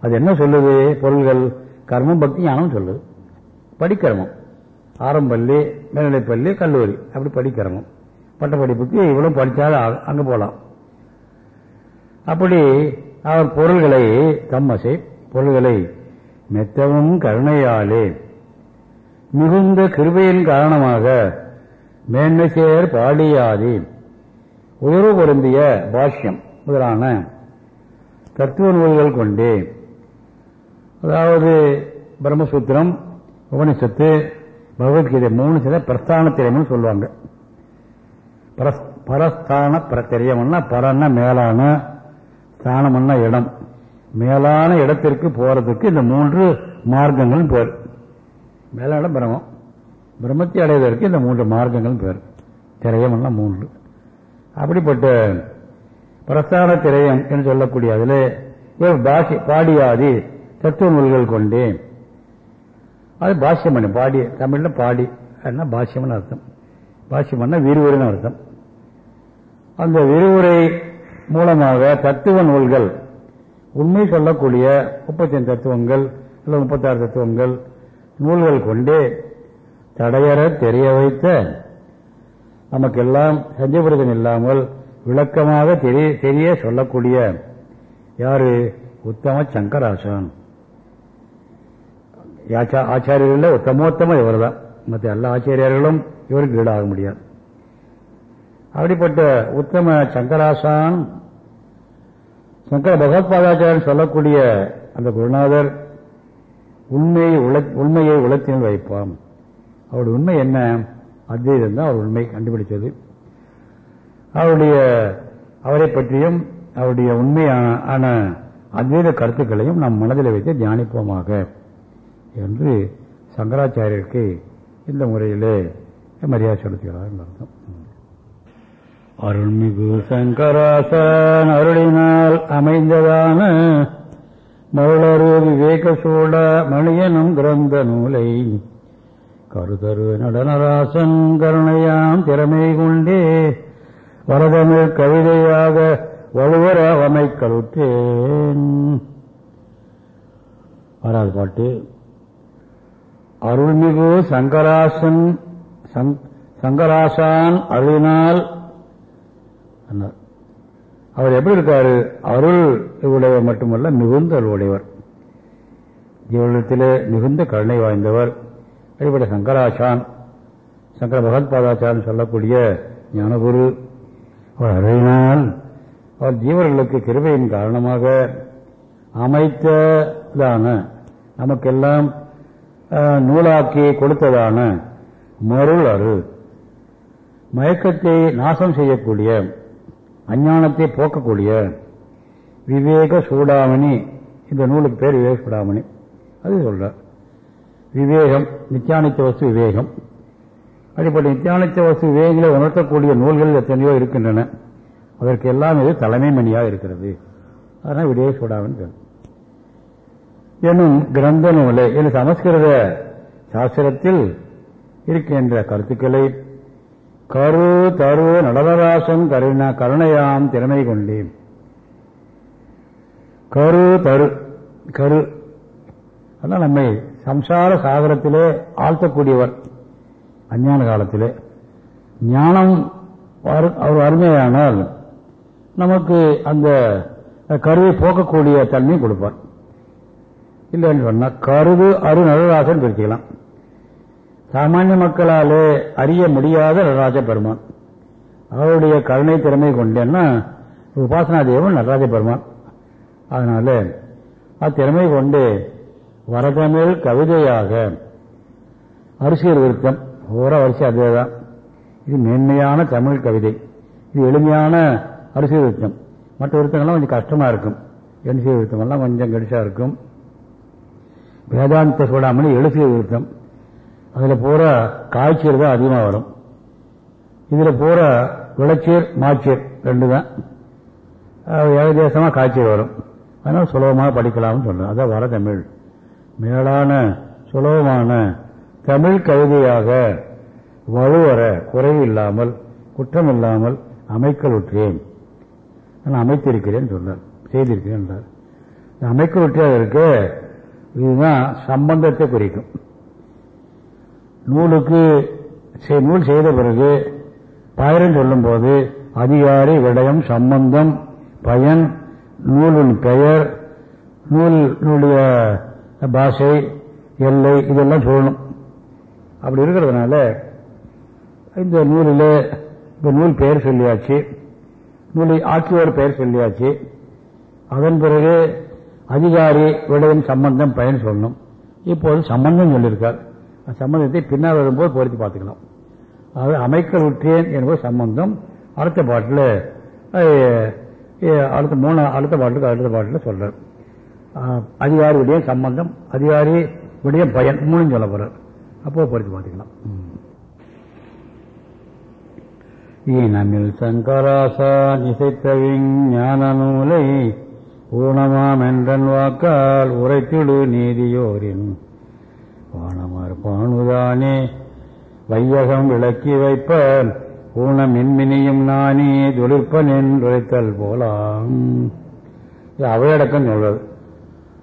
அது என்ன சொல்லுது? பொருள்கள் கர்மம் பக்தி ஞானம் சொல்லுது. படிக்கிரமம் ஆரம்பள்ளி மேல்நிலைப்பள்ளி கல்லூரி. அப்படி படிக்கிரமம் பட்ட படிப்புக்கு இவ்வளவு படித்தாலும் அ- அப்படி அவர் பொருள்களை தம்மசை பொருள்களை மெத்தவும் கருணையாலே மிகுந்த கிருபையின் காரணமாக மேன்மை சேர் பாடியாதி. உயர்வு பொருந்திய பாஷ்யம் முதலான தத்துவ நூல்கள் கொண்டே. அதாவது பிரம்மசூத்திரம் உபனிஷத்து பகவத்கீதை மூணு சில பிரஸ்தான திரையம்னு சொல்லுவாங்க. பரஸ்- பரஸ்தான பிரத்திரியம்னா பரன்னா மேலான ஸ்தானம்னா இடம். மேலான இடத்திற்கு போறதுக்கு இந்த மூன்று மார்க்கங்கள் பேர். மேலான பிரம்மம். பிரம்மத்தை அடைவதற்கு இந்த மூன்று மார்க்கங்கள் பேர் திரையம்னா மூன்று. அப்படிப்பட்ட பிரஸ்தான திரையம் என்று சொல்லக்கூடிய அதில் இவர் பாஷி பாடியாதி தத்துவ நூல்கள் கொண்டே அது பாஷ்யம் பண்ணி பாடி தமிழில் பாடி என்ன பாஷ்யம்னு அர்த்தம். பாஷ்யம் பண்ண விரிவுரைன்னு அர்த்தம். அந்த விரிவுரை மூலமாக தத்துவ நூல்கள் உண்மை சொல்லக்கூடிய முப்பத்தஞ்சு தத்துவங்கள் இல்லை முப்பத்தாறு தத்துவங்கள் நூல்கள் கொண்டே தடையற தெரிய வைத்த நமக்கெல்லாம் சஞ்சயபுரதம் இல்லாமல் விளக்கமாக தெரிய தெரிய சொல்லக்கூடிய யாரு? உத்தம சங்கராசன். ஆச்சாரியர்கள் உத்தமோத்தம இவர் தான் மற்ற எல்லா ஆச்சாரியர்களும் இவருக்கு ஈடாக முடியாது. அப்படிப்பட்ட உத்தம சங்கராசான் சங்கர பகவத்பாதாச்சாரியன் சொல்லக்கூடிய அந்த குருநாதர் உண்மையை உல- உண்மையை உலத்தினால் வைப்பான். அவருடைய உண்மை என்ன? அத்வைதம் தான் அவர் உண்மை கண்டுபிடிச்சது அவருடைய அவரை பற்றியும் அவருடைய உண்மையான அத்வைத கருத்துக்களையும் நம் மனதில் வைத்து தியானிப்போமாக. என்று சங்கராச்சாரியருக்கு இந்த முறையிலே மரியாதை செலுத்துகிறார் அர்த்தம். அருள்மிகு சங்கராசன் அருளினால் அமைந்ததான மகளரு விவேக சூட மணியனும் கிரந்த நூலை கருதரு நடனராசன் கருணையாம் திறமை கொண்டே வரதமிழ் கவிதையாக வலுவர அமைக்கலுற்றேன் ஆறாவது பாட்டு அருள்மிகு சங்கராசன் சங்- சங்கராசான் அருளினால் அண்ணார். அவர் எப்படி இருக்காரு? அருள் உடையவர் மட்டுமல்ல மிகுந்த அருள் உடையவர். ஜீவனத்திலே மிகுந்த கருணை வாய்ந்தவர். அப்படிப்பட்ட சங்கராச்சான் சங்கர பகவத்பாதாச்சாரன் சொல்லக்கூடிய ஞானகுரு. அவர் அருளினால் அவர் ஜீவர்களுக்கு கிருபையின் காரணமாக அமைத்ததான நமக்கெல்லாம் நூலாக்கி கொடுத்ததான மருள் அருள். மயக்கத்தை நாசம் செய்யக்கூடிய அஞ்ஞானத்தை போக்கக்கூடிய விவேக சூடாமணி இந்த நூலுக்கு பேர் விவேக சூடாமணி. அது சொல்ற. விவேகம் நித்தியானித்த வஸ்து விவேகம். அப்படிப்பட்ட நித்தியானித்த வஸ்து விவேகங்களை உணர்த்தக்கூடிய நூல்கள் எத்தனையோ இருக்கின்றன. அதற்கு எல்லாம் இது தலைமை மணியாக இருக்கிறது. அதனால் விவேக சூடாமணி பேர். எனும் கிரந்த நூலை என சமஸ்கிருத சாஸ்திரத்தில் இருக்கின்ற கருத்துக்களை கரு தரு நடவராசன் கருண கருணையாம் திறமை கொண்டேன். கரு தரு கரு. அதான் நம்மை சம்சார சாகரத்திலே ஆழ்த்தக்கூடியவர். அஞ்ஞான காலத்திலே. ஞானம் வரு- அவர் அருமையானால் நமக்கு அந்த கருவை போக்கக்கூடிய தன்மையும் கொடுப்பார். இல்லைன்னு சொன்னா கருது அரு நடராசன் பிரிச்சுக்கலாம். சாமானிய மக்களாலே அறிய முடியாத நடராஜ பெருமான் அவருடைய கருணை திறமை கொண்டேன்னா உபாசனா தெய்வம் நடராஜ பெருமான் அதனால அத்திறமை கொண்டு வரதமிழ் கவிதையாக அரிசியல் விருத்தம் ஓர வரிசை அதேதான். இது மேன்மையான தமிழ் கவிதை. இது எளிமையான அரிசியல் விருத்தம். மற்ற விருத்தங்கள்லாம் கொஞ்சம் கஷ்டமா இருக்கும். எண்சிய விருத்தம் எல்லாம் கொஞ்சம் கடிசா இருக்கும். வேதாந்த சூடாமணி எழுசிய விருத்தம். அதில் பூரா காய்ச்சல் தான் அதிகமாக வரும். இதில் பூரா விளைச்சீர் மாச்சீர் ரெண்டு தான் ஏகதேசமாக காய்ச்சல் வரும். அதனால் சுலபமாக படிக்கலாம்னு சொல்றேன். அதான் வர தமிழ். மேலான சுலபமான தமிழ் கவிதையாக வலுவர குறைவு இல்லாமல் குற்றம் இல்லாமல் அமைக்கலுற்றேன். நான் அமைத்திருக்கிறேன் சொன்னார். செய்திருக்கிறேன் என்றார். அமைக்கல் இந்த அமைக்கலுற்றதற்கு இதுதான் சம்பந்தத்தை குறிக்கும். நூலுக்கு நூல் செய்த பிறகு பயன் சொல்லும்போது அதிகாரி விடயம் சம்பந்தம் பயன் நூலின் பெயர் நூல் நூலுடைய பாஷை எல்லை இதெல்லாம் சொல்லணும். அப்படி இருக்கிறதுனால இந்த நூலில் இந்த நூல் பெயர் சொல்லியாச்சு. நூலை ஆக்கியோர் பெயர் சொல்லியாச்சு. அதன் பிறகு அதிகாரி விடயம் சம்பந்தம் பயன் சொல்லணும். இப்போது சம்பந்தம் சொல்லியிருக்கார். சம்பந்தத்தை பின்னால் வரும்போது பொருத்தி பார்த்துக்கலாம் அதாவது அமைக்கல் உற்றேன் என்பது சம்பந்தம். அடுத்த பாட்டில் அடுத்த மூணு அடுத்த பாட்டுக்கு அடுத்த பாட்டில் சொல்றார். அதிகாரியுடைய சம்பந்தம் அதிகாரி உடைய பயன் மூணு சொல்ல போறார். அப்போ பொருத்தி பார்த்துக்கலாம். ஈனமில் சங்கராசா இசைத்தவிங் ஞான நூலை ஊனமாம் என்றன் வாக்கால் உரைத்திடு நீதியோரின் வானமர் பானுதானே. வையகம் விளக்கி வைப்ப ஊன மின்மினியும் நானே துளிர்ப்பன் என்றுரைத்தல் போலாம். இது அவையடக்கம் சொல்றது.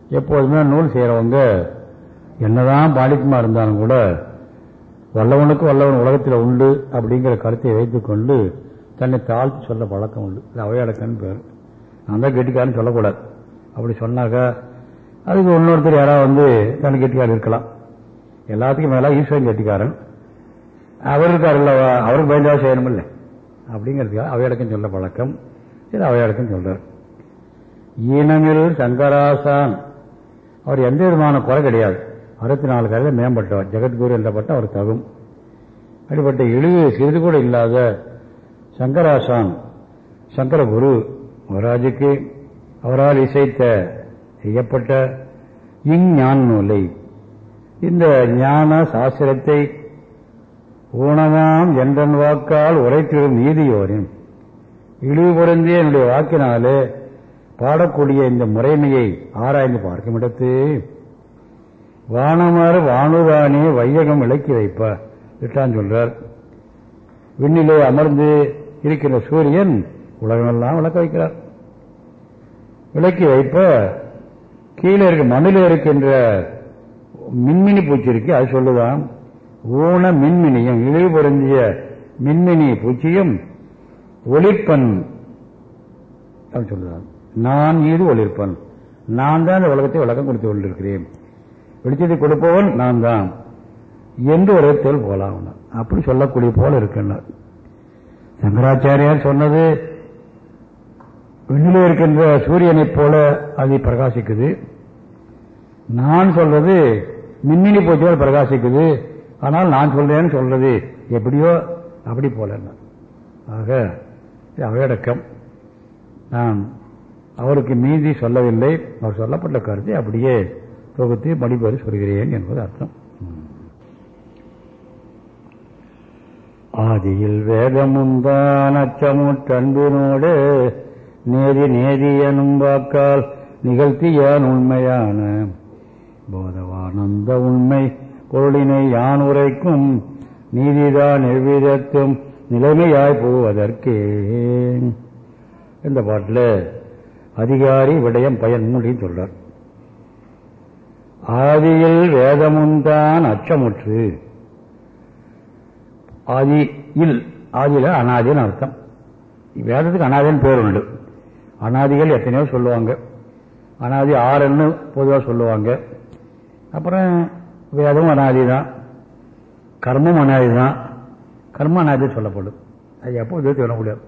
எப்போதுமே நூல் செய்கிறவங்க என்னதான் பாடிக்குமா இருந்தாலும் கூட வல்லவனுக்கு வல்லவன் உலகத்தில் உண்டு அப்படிங்கிற கருத்தை வைத்துக்கொண்டு தன்னை தாழ்த்து சொல்ல பழக்கம் உண்டு. இது அவையடக்கம்னு பேர். நான் தான் கெட்டிக்காரன்னு சொல்லக்கூடாது. அப்படி சொன்னாக்கா அதுக்கு இன்னொருத்தர் யாராவது வந்து தன்னை கெட்டிக்காரன் இருக்கலாம். எல்லாத்துக்கும் மேல ஈஸ்வரன் கட்டிக்காரன். அவர் இருக்கார் இல்லவா அவருக்கு பயந்தா செய்யணும் இல்லை அப்படிங்கிறதுக்காக அவையடக்கம் சொல்ல பழக்கம். இது அவையடக்கம் சொல்றார். ஈனமில் சங்கராசான். அவர் எந்த விதமான குறை கிடையாது. அறுபத்தி நாலு கரையில் மேம்பட்டவர். ஜெகத்குரு என்ற பட்டம் அவர் தகும். அப்படிப்பட்ட இழிவு சிறிது கூட இல்லாத சங்கராசான் சங்கரகுரு மகராஜுக்கு அவரால் இசைத்த செய்யப்பட்ட இஞ்ஞான் நூலை இந்த ஞான சாஸ்திரத்தை ஊனமாம் என்றன் வாக்கால் உரைத்திடும் நீதியோரின் இழிவு பொருந்திய என்னுடைய வாக்கினாலே பாடக்கூடிய இந்த முறைமையை ஆராய்ந்து பார்க்கும் இடத்து. வானமாறு வானுதானே வையகம் விளக்கி வைப்ப விட்டான் சொல்றார். விண்ணிலே அமர்ந்து இருக்கின்ற சூரியன் உலகமெல்லாம் விளக்க வைக்கிறார். விளக்கி வைப்ப கீழே இருக்க மண்ணில் இருக்கின்ற மின்மினி பூச்சி இருக்கு அது சொல்லுதான். ஊன மின்மினியும் இழிவு பொருந்திய மின்மினி பூச்சியும் ஒளிப்பன். சொல்லுதான். நான் மீது ஒளிர்ப்பன் நான் தான் இந்த உலகத்தை விளக்கம் கொடுத்து கொண்டிருக்கிறேன். வெளிச்சத்தை கொடுப்பவன் நான் தான். என்று ஒரு தோல் போலாம் அப்படி சொல்லக்கூடிய போல இருக்கின்றார் சங்கராச்சாரியார் சொன்னது விண்ணிலே இருக்கின்ற சூரியனைப் போல அது பிரகாசிக்குது. நான் சொல்றது மின்மினி பூச்சியால் பிரகாசிக்குது. ஆனால் நான் சொல்றேன்னு சொல்றது. எப்படியோ அப்படி போல ஆக அவையடக்கம். நான் அவருக்கு மீதி சொல்லவில்லை. அவர் சொல்லப்பட்ட கருத்தை அப்படியே தொகுத்து மடிப்பது சொல்கிறேன் என்பது அர்த்தம். ஆதியில் வேதமுந்தான் அச்சமுற்றன்பினோடு நேதி நேதி எனும் வாக்கால் நிகழ்த்தியான் உண்மையான போதவானந்த உண்மை பொருளினை யான் உரைக்கும் நீதிதான் எவ்விதத்தும் நிலைமையாய் போவதற்கே. இந்த பாட்டில் அதிகாரி விடயம் பயன் மூலின்னு சொல்றார். ஆதியில் வேதமுந்தான் அச்சமுற்று. ஆதியில் ஆதியில அனாதின்னு அர்த்தம். வேதத்துக்கு அனாதின்னு பேர் உண்டு. அனாதிகள் எத்தனையோ சொல்லுவாங்க. அனாதி ஆறுன்னு பொதுவாக சொல்லுவாங்க. அப்புறம் வேதமும் அனாதி தான் கர்மம் அனாதி தான் கர்ம அனாதி சொல்லப்படும். அது எப்போ சொல்ல முடியாது.